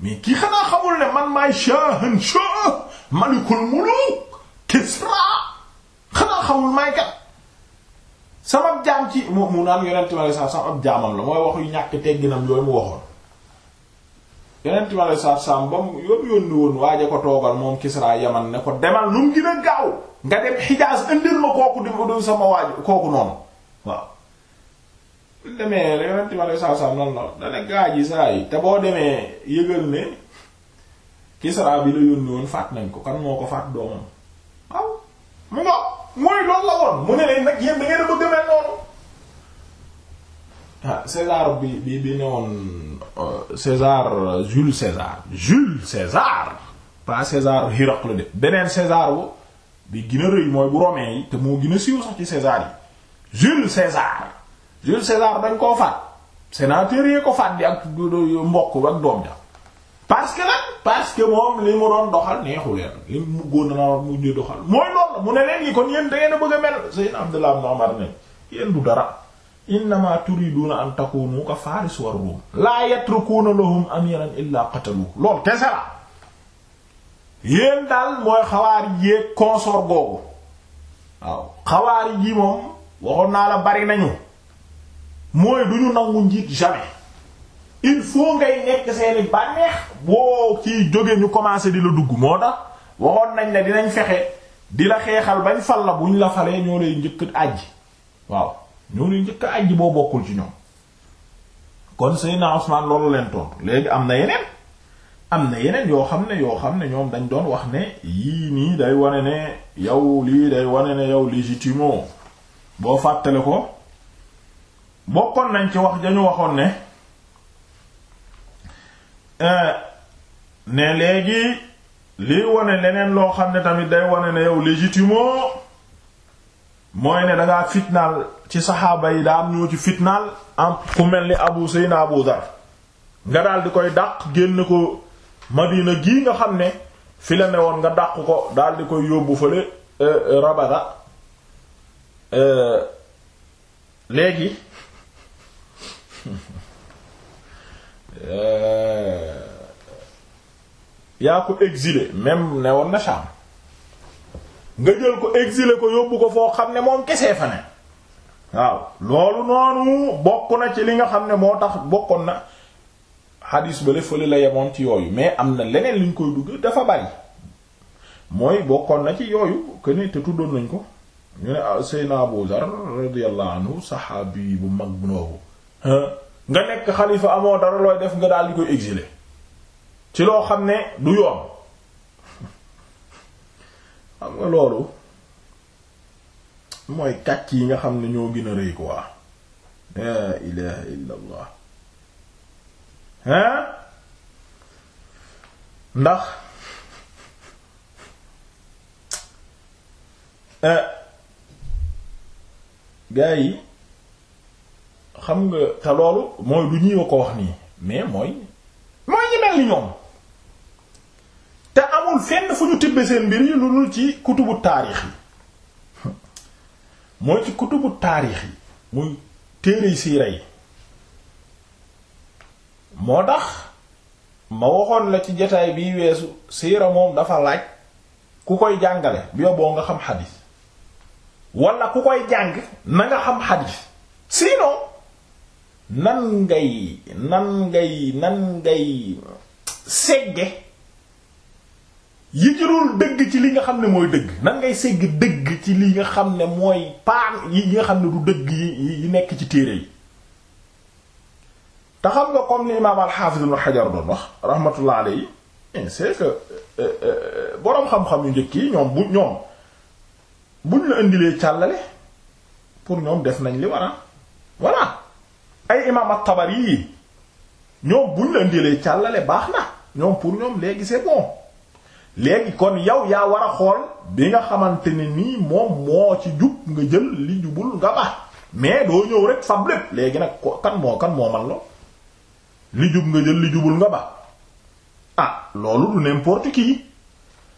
mais kii xanaa xamul ne man maay shahan shah malikul muluk kisra xanaa xamul maay kat sama jaam ci mu mu naan yonent bi alei satu ab jaamam la mooy wax yu ñàkk tegginam yooyu mu waxoon yonent bi alei satu salaam ba mu yoon yónni woon waaje ko toogal moom kisra yaman ne ko demal nu mu gën a gaaw nga dem xijaas indil ma kooku di sama waaj kooku noonu waaw buñ demee la yonent ma lay saa saa noonu la dana gaa ji saa yi te boo demee yëgal ne Kisra bi la yónni woon faat nañ ko kan moo ko faat doomam waaw mu nga mooy loolu la woon mu ne leen nag yéen da ngeen a bëgg mel noonu ah César bi bi bi ne woon euh, César Jules César Jules César pas César Hiraql de beneen César bu bi gën a rëy mooy bu romain yi te moo gën a siiw sax ci César yi Jules César Jules César dañ koo faat sénateur yee ko faat di ak mbokk ak doom ja parce que nag parce que moom li mu doon doxal neexu leen li mu góor na ma mujj doxal mooy loolu mu ne leen yi kon yéen da ngeen a bëgg a mel Seydina Abdullah ibn Umar ne yéen du dara innama turiduna an takunu ka faris war ruum la yatrukuna lahum amiran illa qatalu lool kese la yéen daal mooy xawaari yéeg consort googu waaw xawaari ji moom waxoon naa la bari nañu mooy du ñu nangu njiit jamais il faut ngay nekk seeni bànneex boo ciy jóge ñu commencé di la dugg moo tax waxoon nañ ne dinañ fexe di la xeexal bañ fal la buñ la falee ñoo lay njëkk àjji waaw ñoo lay njëkk àjji boo bokkul ci ñoom kon Seydina Usmaan loolu leen tontu léegi am na yeneen am na yeneen yoo xam ne yoo xam ne ñoom dañ doon wax ne yii nii day wane ne yow lii day wane ne yow légitimo boo fàttale ko bokkoon nañ ci wax dañu waxoon ne euh, ne léegi lii wane leneen loo xam ne tamit day wane ne yow légitimo mooy ne dangaa fitnaal ci saxaaba yi daa am ñoo ci fitnaal am ku mel ni abu seyna abu dar nga daal di koy dàq génn ko madina gii nga xam ne fi la ne woon nga dàq ko daal di koy yóbbu fële euh, euh, rabada euh, léegi yaa ko exilé même ne woon na Sham nga jël ko exilé ko yóbbu ko foo xam ne moom kesee fa ne waaw loolu noonu bokk na ci li nga xam ne moo tax bokkoon na xadiis bale fële la yemoon ci yooyu mais am na leneen liñ koy dugg dafa bari mooy bokkoon na ci yooyu que ne te tuddoon nañ ko ñu ne ah, Seydina Abu Zar radiyallahu anhu saxaabi bu mag noobu nga nekk xalifa amoo dara looy def nga daal di koy exiler ci loo xam ne du yoon xam nga loolu mooy kàcc yi nga xam ne ñoo gën a rëy quoi la ilaha illa allah hein ndax eh, gaa yi xam nga te loolu mooy du ñuy ko wax nii mais mooy mooy ñi mel ni ñoom te amul fenn fu ñu tibbe seen mbir yi lu dul ci kutubu taarix yi mooy ci kutubu taarix yi muy téere siira yi moo tax ma waxoon la ci jataay biy weesu siira moom dafa laaj ku koy jàngale bi yoboo nga xam xadiis wala ku koy jàng na nga xam xadiis sinon nan ngay nan ngay nan ngay segge yi jëlul dëgg ci li nga xam ne mooy dëgg nan ngay segg dëgg ci li nga xam ne mooy paan yi nga xam ne du dëgg yi nekk ci téere yi te xam nga comme ni imaam al-Hafiz ibn Hajar doon wax rahmatullah alayhi eh, c'est que eh, eh, boroom xam-xam yu njëkk yi ñoom bu ñoom buñ la indilee càllale pour ñoom def nañ li war a voilà ay imaam at-Tabari yi ñoom buñ la indilee càllale baax na ñoom pour ñoom léegi c'est bon léegi kon yow yaa war a xool bi nga xamante ne nii moom moo ci jub nga jël li jubul nga baax mais doo ñëw rek fab lépp léegi nag ko kan moo kan moo man lo li jub nga jël li jubul nga baax ah loolu du n'importe qui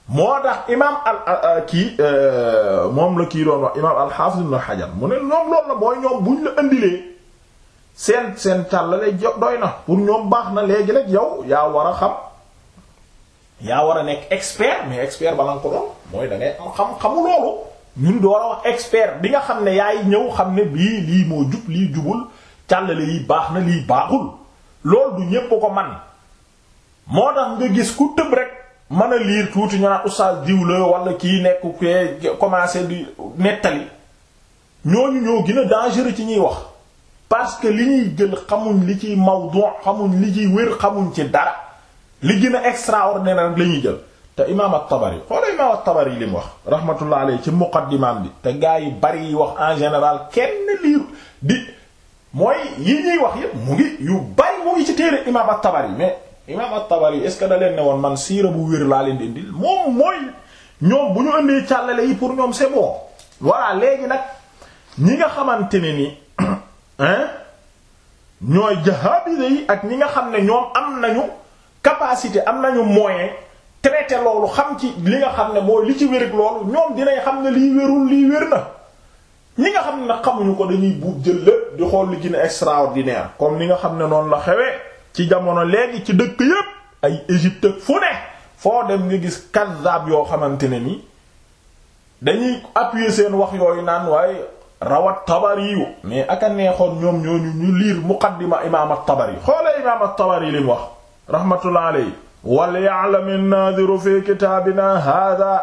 moo tax imaam al kii euh, moom la kii doon wax imaam al-Hafiz ibn Hajar mu ne ñoom loolu la mooy ñoom buñ la indilee seen seen tàllale doy na pour ñoom baax na léegi rek yow yaa war a xam yaa war a nekk expert mais expert bala nga ko doon mooy da ngay am xam-xamu loolu ñun door a wax expert bi nga xam ne yaay ñëw xam ne bii lii moo jub lii jubul càllale yi baax na lii baaxul loolu du ñépp ko man moo tax nga gis ku tëb rek mën a liir tuuti ñu naan oustaz diw la wala kii nekk kee commencé di nettali ñooñu ñoo gën a dangereux ci ñuy wax parce que li ñuy jël xamuñ li ciy mawdu xamuñ li ciy wér xamuñ ci dara li gën a extraordinaire rek la ñuy jël te imaam at-Tabari xoola imaam at-Tabari li mu wax rahmatullah alayhi ci muqaddimaam bi te gaa yi bari yi wax en général kenn liir di mooy yi ñuy wax yépp mu ngi yu bari mu ngi ci téere imaam at-Tabari mais imaam at-Tabari est-ce que da leen ne woon man siira bu wér laa leen di indil moom mooy ñoom bu ñu indee càllale yi pour ñoom c'est bon voilà léegi nag ñi nga xamante ne ni hein ñooy jahabide yi ak ñi nga xam ne ñoom am nañu capacité am nañu moyen traité loolu xam ci li nga xam ne mooy li ci wér loolu ñoom dinañ xam ne lii wérul lii wér na ñi nga xam ne nag xamuñu ko dañuy buub jël lépp di xool li gën a extraordinaire comme ni nga xam ne noonu la xewee ci jamono léegi ci dëkk yépp ay Égypte ak fu ne foo dem nga gis kazzab yoo xamante ne ni dañuy appuyer seen wax yooyu naan waaye rawat tabari yu mais aka neexoon ñoom ñooñu ñu liir muqaddima imaam at-Tabari xoola imaam at-Tabari li mu wax rahmatullah alayhi wal ya'lam an-nadhiru fi kitabina hadha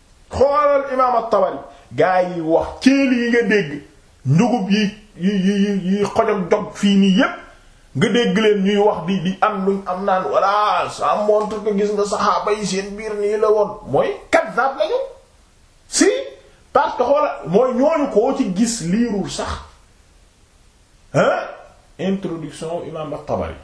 xoolal imaam at-Tabari gaa yi wax céeli yi nga dégg njugub yi yi yi yi xojog dog fii nii yépp nga dégg leen ñuy wax di di am luñ am naan walla ça montre que gis nga saxaaba yi seen biir nii la woon mooy kaddaab lañu si parce que xoola mooy ñooñu koo ci gis liirul sax hein introduction imam at-Tabari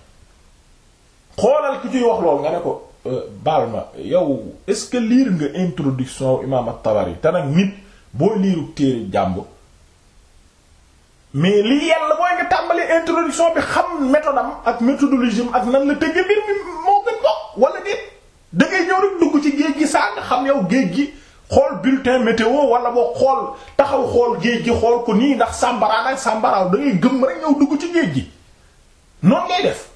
xoolal ku ciy wax loolu nga ne ko euh, baal ma yow est-ce que liir nga introduction imaam at-Tabari te nag nit boo liiru téere jàmbur mais li yàlla mooy nga tàmbali introduction bi xam méthode am ak méthodologie am ak nan la tëgg mbir mi moo gën bokk wala déet da ngay ñëw rek dugg ci géej gi saa nga xam yow géej gi xool bulletin météo wala boo xool taxaw xool géej gi xool ko nii ndax sàmbaraan ak sàmbaraaw da ngay gëm rek ñëw dugg ci géej gi noonu ngay def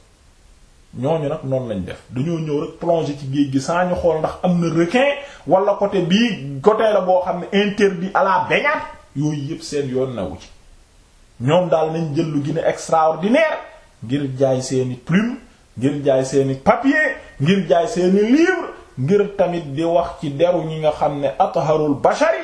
ñooñu nag noonu lañ def dañoo ñëw rek plonger ci géej gi saa ñu xool ndax am na requin wala côté bii côté la boo xam ne interdit à la baignade yooyu yëpp seen yoon nawu ci ñoom daal nañ jël lu gën a extraordinaire ngir jaay seeni plume ngir jaay seeni papier ngir jaay seeni livre ngir tamit di wax ci deru ñi nga xam ne atharul bashari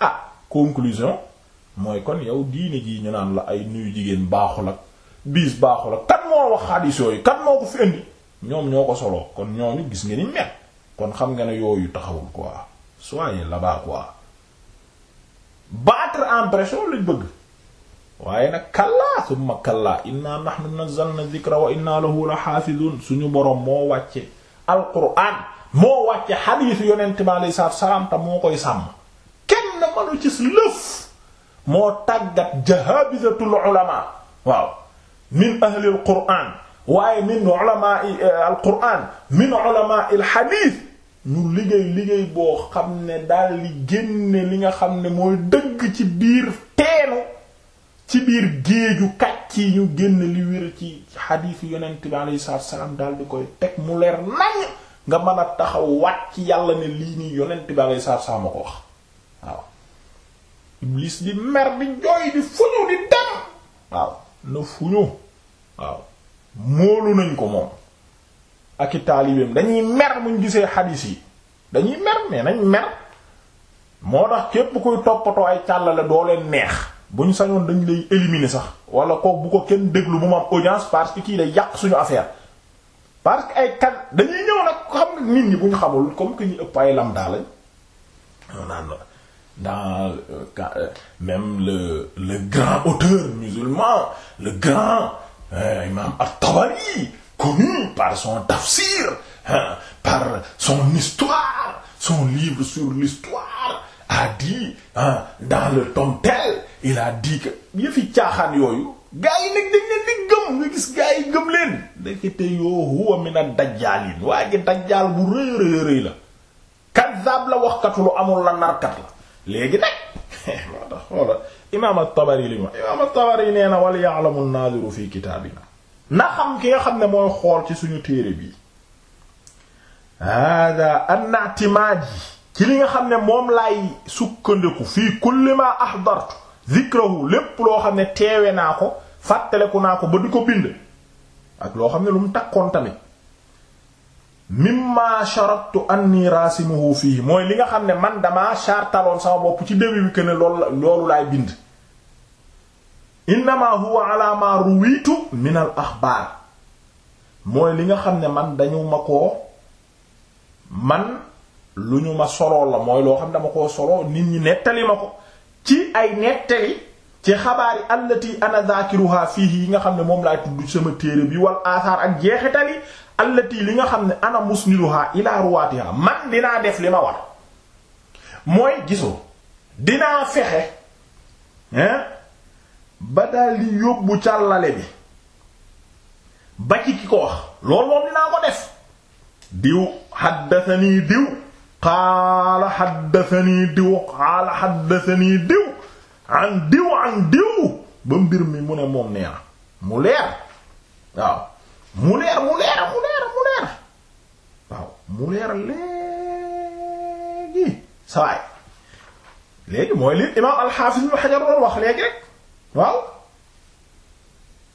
ah conclusion mooy kon yow diine ji ñu naan la ay nuyu jigéen baaxul ak biis baaxul ak kan moo wax xadiis yooyu kan moo ko fi indi ñoom ñoo ko soloo kon ñooñu gis nga ni mel kon xam nga ne yooyu taxawul quoi soyez là-bas quoi battre en brèche lañ bëgg waaye nag kallaa summa kallaa inna nahnu nazzalna dhikra wa inna lahu la xaafidun suñu boroom moo wàcce alquran moo wàcce xadiisu yonent bi alayhi salaatu salaam te moo koy sàmm kenn manu ci lëf moo tàggat jahabizatul ulama waaw min ahli alquran waaye min ulama eh, alquran min ulama alxadiis ñu liggéey liggéey boo xam ne daal li génne li nga xam ne mooy dëgg ci biir teenu ci biir géeju kàcc yi ñu génn li wér ci xadiis yonent bi alayhi salaatu salaam daal di koy teg mu leer nañ nga mën a taxaw waat ci yàlla ne lii nii yonent bi alayhi salaatu salaam a ko wax waaw iblis di mer di jooy di fuñu di dem waaw na fuñu waaw móolu nañ ko moom ak i taalibeem dañuy mer muñ gisee xadiis yi dañuy mer mais nañ mer moo tax képp kuy toppatoo ay càllale doo leen neex buñ sañoon dañ lay éliminer sax wala ko bu ko kenn déglu bu ma am audience parce que kii day yàq suñu affaire parce que ay kan dañuy ñëw nag xam nit ñi buñ xamul comme que ñu ëpp ay lam daa lañ dans euh, euh, même le le grand auteur musulman le grand euh, imam at-Tabari connu par son tafsir hein, par son histoire son livre sur l'histoire a dit hein, dans le tome tel il a dit que yëfi caaxaan yooyu gaa yi nag dañ leen di gëm nga gis gaa yi gëm leen ndekete yoo huwa mina dajjaalin waa ji dajjaal bu rëy rëy rëy la kaddaab la waxkatu lu amul la narkat la léegi nag moo tax xoola imaam at-Tabari li ma imaam at-Tabari nee na wal ya'lamu an-naadiru fi kitaabina na xam ki nga xam ne mooy xool ci suñu téere bii hada an-i'timaad yi ci li nga xam ne moom laay sukkandiku fii kulli ma ahdartu zikrahu lépp loo xam ne teewe naa ko fàttaleku naa ko ba di ko bind ak loo xam ne lu mu takkoon tamit mimma sharattu anni rasimuhu fii mooy li nga xam ne man damaa chartaloon sama bopp ci début bi que ne loolu loolu laay bind innama huwa ala ma ruwitu min al axbaar mooy li nga xam ne man dañu ma ko man lu ñu ma soloo la mooy loo xam ne dama koo soloo nit ñi nettali ma ko ci ay nettali ci xabaar yi allati ana zakiruha fiihi yi nga xam ne moom laay tudd sama téere bi wal asaar ak jeexitali allati li nga xam ne ana musniduha ila ruwaatiha man dinaa def li ma war mooy gisoo dinaa fexe hein ba daal di yóbbu càllale bi ba ci ki ko wax loolu moom dinaa ko def diw xaddatanii diw qaala xaddatanii diw qaala xaddatanii diw an diw an diw ba mbir mi mu ne moom nee na mu leer waaw mu leer mu leer mu leer mu leer waaw mu leer léegi sawaay léegi mooy li imaam alxaafis ibn xajar doon wax léegi rek waaw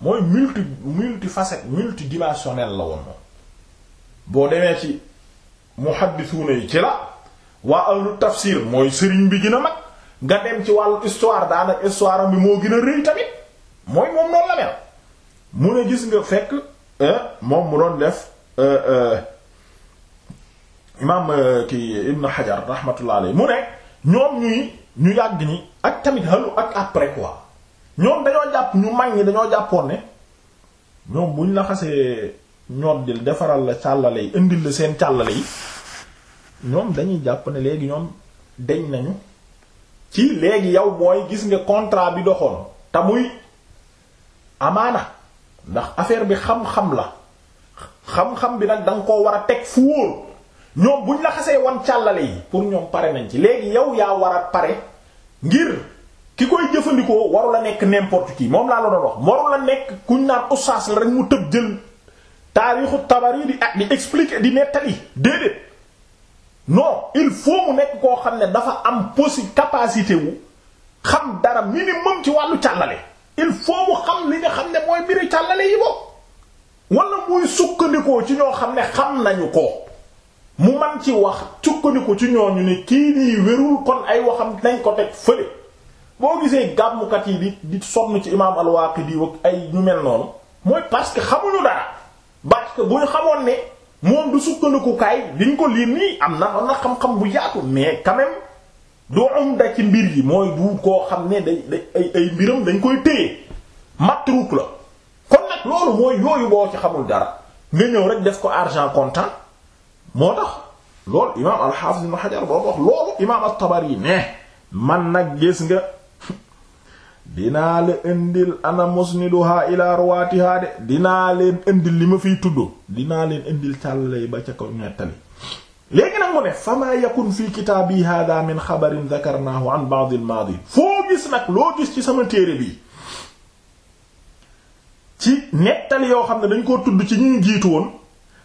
mooy multi multifacette multidimensionnel la woon moom boo demee ci muhaddisuuna yi ci la waa ahlu tafsir mooy sëriñ bi gën a mag nga dem ci wàllu histoire daanaka histoire am bi moo gën a rëy tamit mooy moom noonu la mel mu ne gis nga fekk eh, moom mu doon def eh, eh, imaam ki Ibn Hajar rahmatullah alayhi mu ne ñoom ñuy ñu yàgg ni ak tamit halu ak après quoi ñoom dañoo jàpp ñu mag ñi dañoo jàppoon ne ñoom buñ la xasee ñoddil defaral la càllale yi indil la seen càllale yi ñoom dañuy jàpp ne léegi ñoom deñ nañu ci léegi yow mooy gis nga contrat bi doxoon te muy amaana ndax affaire bi xam-xam la xam-xam bi nag da nga koo war a teg fu wóor ñoom buñ la xasee wan càllale yi pour ñoom pare nañ ci léegi yow yaa war a pare ngir ki koy jëfandikoo waru la nekk n'importe qui moom laa la doon wax waru la nekk kuñ naan oustaz la rek mu tëb jël taarixu Tabari di ak di expliquer di nettali déedéet non il faut mu nekk koo xam ne dafa am possi capacité wu xam dara minimum ci wàllu càllale il faut mu xam li nga xam ne mooy mbiru càllale yi bokk wala muy sukkandikoo ci ñoo xam ne xam nañu ko mu man ci wax sukkandiku ci ñooñu ne kii nii wérul kon ay waxam nañ ko teg fële boo gisee gàmmukat yi di di sonn ci imaam al-Waaqidi ak ay ñu mel noonu mooy parce que xamuñu dara parce que bu ñu xamoon ne moom du sukkandikukaay liñ ko lii nii am na na xam-xam bu yaatu mais quand du am da ci mbir yi mooy du koo xam ne day day ay ay mbiram dañ koy téye matruk la kon nag loolu mooy yooyu boo ci xamul dara nga ñëw rek def ko argent comptant moo tax loolu imaam al-Hafiz Ibn Hajar boo wax loolu imaam at-Tabari ne man nag gis nga dinaa la indil ana musniduha ila ruwaatiha de dinaa leen indil li ma fiy tudd dinaa leen indil càllay ba ca ko nettali léegi nag mu ne fama yakun fi kitaabi hada min xabarin dakarnaahu an ba'd al maadi foo gis nag loo gis ci sama téere bi ci nettali yoo xam ne dañ koo tudd ci ñu jiitu woon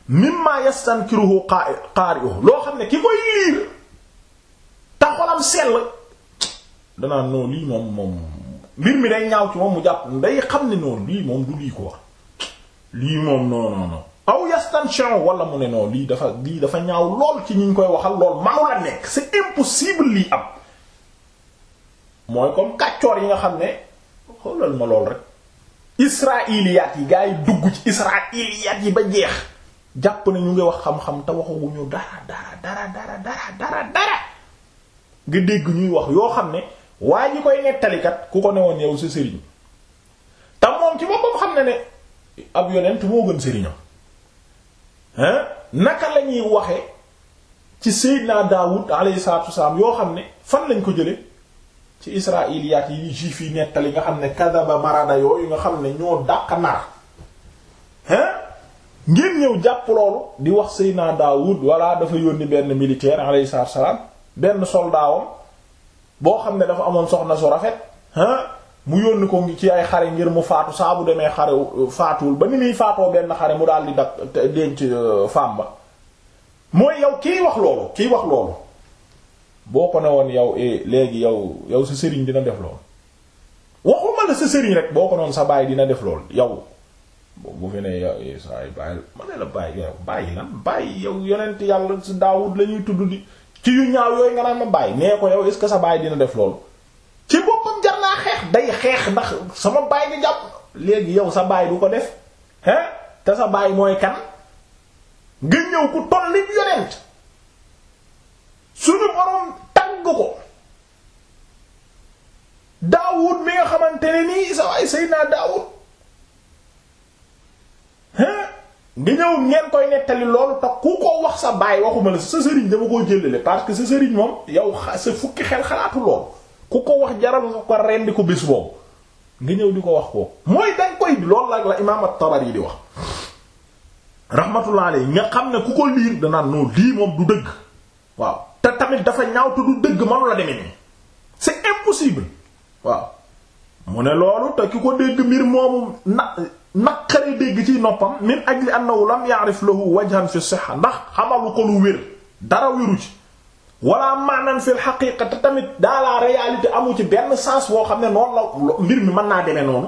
mimma yastankiruhu qaari'uhu loo xam ne ki koy liir te xolam sell danaa noonu lii moom moom mbir mi day ñaaw ci moom mu jàpp day xam ne noonu lii moom du lii ko wax lii moom non non non aw yastanchon wala mu ne non lii dafa lii dafa ñaaw lool ci ñu koy waxal lool manu la nekk c'est impossible lii am mooy comme kàccoor yi nga xam ne xoolal ma lool rek israiliyaat yi gaa yi dugg ci israiliyaat yi ba jeex jàpp na ñu ngi wax xam-xam te waxuñu dara dara dara dara dara dara dara nga dégg ñuy wax yoo xam ne waa ñi koy nettalikat ku ko newoon yow sa sëriñ te moom ci boppam xam na ne ab yonent moo gën sëriñam hein naka la ñuy waxe ci Seydina Daawud alayhi salaatu wasalaam yoo xam ne fan lañ ko jële ci israiliyaat yi juif yi nettali nga xam ne kadaba marada yooyu nga xam ne ñoo dàq nar hein ngeen ñëw jàpp loolu di wax Seydina Daawud walla dafa yónni benn militaire alayhi salaam benn soldaawam boo xam ne dafa amoon soxna su rafet ah mu yónni ko ci ay xare ngir mu faatu saa bu demee xare euh, faatuwul ba ni muy faatoo benn xare mu daal di dak denc euh, femme ba mooy yow kiy wax loolu kiy wax loolu boo ko ne woon yow eh, léegi yow yow sa sëriñ dina def loolu waxuma la sa sëriñ rek boo ko noonu sa baay dina def loolu yow bu fi ne yow eh, saa yi bàyyi ma ne la bàyyi yow bàyyi lan bàyyi yow yonent yàlla si Daawud la ñuy tudd di ci yu ñaaw yooyu nga naan ma bàyyi nee ko yow est-ce que sa baay dina def loolu ci boppam jar naa xeex day xeex ndax sama baay nga jàpp léegi yow sa baay du ko def hein te sa baay mooy kan nga ñëw ku toll nit yonent suñu borom tagg ko Daawud mi nga xamante ne nii sa waay Seydina Daawud nga ñëw ngeen koy nettali loolu te ku ko wax sa baay waxuma la sa sëriñ dama koo jëlale parce que sa sëriñ moom yow sa fukki xel xalaatu loolu ku ko wax jaral nga ko rendi ko bés boobu nga ñëw di ko wax ko mooy danga koy loolu la la imaam at-Tabari di wax rahmatullah alayhi nga xam ne ku ko liir danaan noonu lii moom du dëgg waaw te tamit dafa ñaaw te du dëgg manu la demee nii c'est impossible waaw mu ne loolu te ki ko dégg mbir moomu na naqare dégg ci noppam min ajli annahu lam ya'rif lahu wajhan fi sihha ndax xamalu ko lu wér dara wéru ci wala maanan fil xaqiqa te tamit dans la réalité amu ci benn sens boo xam ne noonu la mbir mi mën naa demee noonu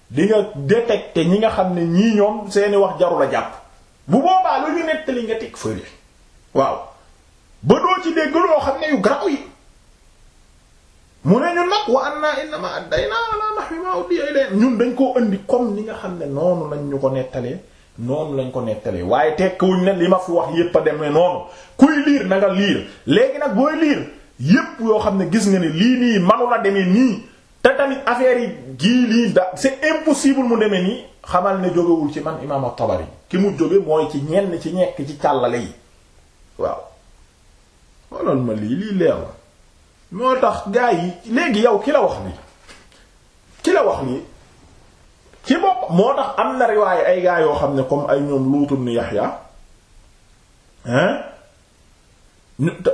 di nga détecter ñi nga xam ne ñii ñoom seeni wax jarul a jàpp bu boobaa lu ñu nettali nga teg fële waaw ba doo ci dégg loo xam ne yu garaw yi mu ne ñun nag wa anna innama addayna ala nahwi ma udiya ilayna ñun dañ koo indi comme ni nga xam ne noonu lañ ñu ko nettalee noonu lañ ko nettalee waaye tekkiwuñ ne li ma fi wax yépp a demee noonu kuy liir na nga liir léegi nag booy liir yépp yoo xam ne gis nga ne lii nii manu la demee nii te tamit affaire yi gii lii da c'est impossible mu demee nii xamal ne jógewul ci man imaam at-Tabari ki mu jóge mooy ci ñenn ci ñekk ci càllale yi waaw woloon ma lii lii leer la moo tax gaa yi léegi yow ki la wax lii ki la wax lii ci bopp moo tax am na riwaaye ay gaa yoo xam ne comme ay ñoom Luut ibn Yahya hein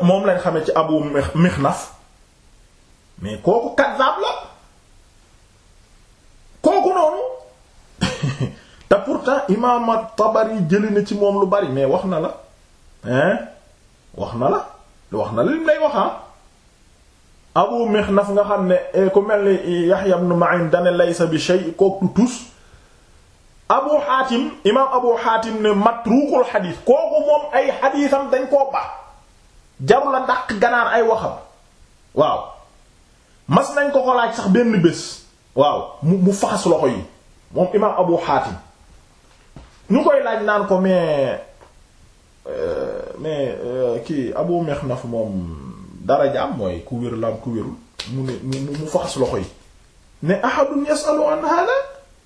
moom lañ xamee ci Abu Mixnaf mais kooku kaddaab la kooku noonu te pourtant imaam at-Tabari jëli na ci moom lu bari mais wax na la hein wax na la wax na la lim lay waxaa ah. Abu Mixnaf nga xam ne eh, ku mel ni Yahya ibn Ma'in dane laysa bi shay kooku tus Abu Hatim imaam Abu Hatim ne matrukul xadiis kooku moom ay xadiisam dañ koo baax jaru la dàq ganaar ay waxam waaw mas nañ ko ko laaj sax benn bés waaw mu mu faxas loxo yi moom imaam Abu Hatim ñu koy laaj naan ko mais euh, mais euh, kii Abu Mixnaf moom dara jaam mooy ku wér la am ku wérul mu ne mu faxas loxo yi ne ahadun yasalu an hada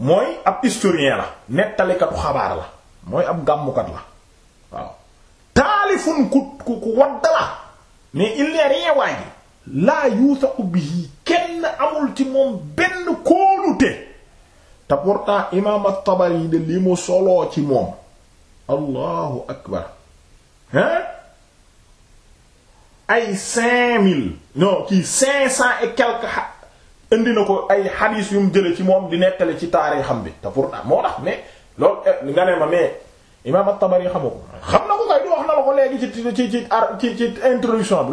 mooy ab historien la nettalikatu xabaar la mooy ab gàmmukat la waaw taalifun ku ku ku wadd la mais il n'est rien waa ji laa yuusaku bihi kenn amul ci moom benn kóolute te pourtant imaam at-Tabari de li mu soloo ci moom allahu akbar hein ay cinq mille non kii cinq cent et quelque xa indi na ko ay xadiis yu mu jële ci moom di nettale ci taarixam bi te pourtant moo tax mais loolu eh, nga ne ma mais imaam at-Tabari xamu ko xam na ko kay di wax na la ko léegi ci ci ci ci introduction bi